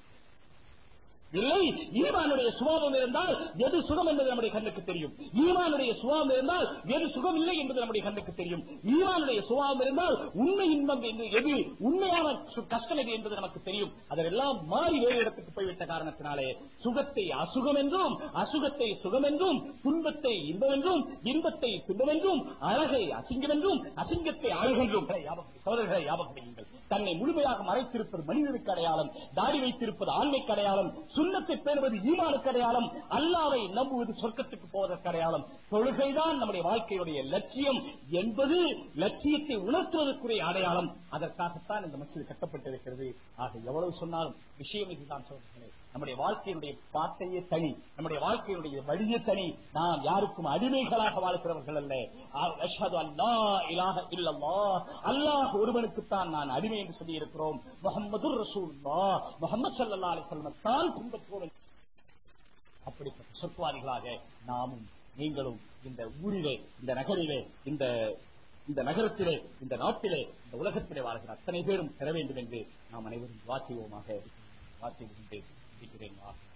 இல்லை ஈமானுடைய சுபாவம் இருந்தால் எது சுகம் என்பது நம்முடைய கண்ணுக்கு தெரியும். ஈமானுடைய சுபாவம் இருந்தால் எது சுகம் இல்லை என்பது நம்முடைய கண்ணுக்கு தெரியும். ஈமானுடைய சுபாவம் இருந்தால் உண்மை இன்பம் என்று எது உண்மையான சு- கஷ்டம் எது என்பது நமக்கு தெரியும். அதெல்லாம் மாறி வேறு இடத்துக்கு போய்விட்ட காரணத்தினாலே சுகத்தை அசுகம் என்றும் அசுகத்தை சுகம் என்றும் துன்பத்தை இன்பம் என்றும் இன்பத்தை துன்பம் என்றும் அழகை அசிங்கம் என்றும் அசிங்கத்தை அழகென்றும். சோதர்களை யாபகம் தன்னை முழுமையாக மறைத்திருப்பது மனிதனுக்கு அடையாளம் தாடி வைத்திருப்பது ஆண்மைக்கு அடையாளம் சுண்ணத்தை பேணுவது ஈமானுக்கு அடையாளம் அல்லாவை நம்புவது சொர்க்கத்துக்கு போவதற்கு அடையாளம். தொழுகைதான் நம்முடைய வாழ்க்கையுடைய லட்சியம் என்பது லட்சியத்தை உணர்த்துவதற்குரிய அடையாளம். அதற்காகத்தான் இந்த மசிதி கட்டப்பட்டிருக்கிறது. ஆக எவ்வளவு சொன்னாலும் விஷயம் இதுதான் சொல்கிறேன் நம்முடைய வாழ்க்கையினுடைய பாட்டையே தனி நம்முடைய வாழ்க்கையினுடைய வழியே தனி. நாம் யாருக்கும் அடிமைகளாக வாழ்கிறவர்கள் அல்ல. அல்லா இலாக இல்லல்லாஹ். அல்லாஹ் ஒருவனுக்குத்தான் நான் அடிமை என்று சொல்லி இருக்கிறோம் முகமது ரசூல்லா முகமது சல்லா அலிஸ்லம் பின்பற்றுவோம் அப்படிப்பட்ட சொற்பாதிகளாக நாமும் நீங்களும் இந்த ஊரிலே இந்த நகரிலே இந்த இந்த நகரத்திலே இந்த நாட்டிலே இந்த உலகத்திலே வாழ்கிற அத்தனை பேரும் பெற வேண்டும் என்று நாம் அனைவரும் வாசிவோமாக வாசிக்கின்றேன் ってくれます。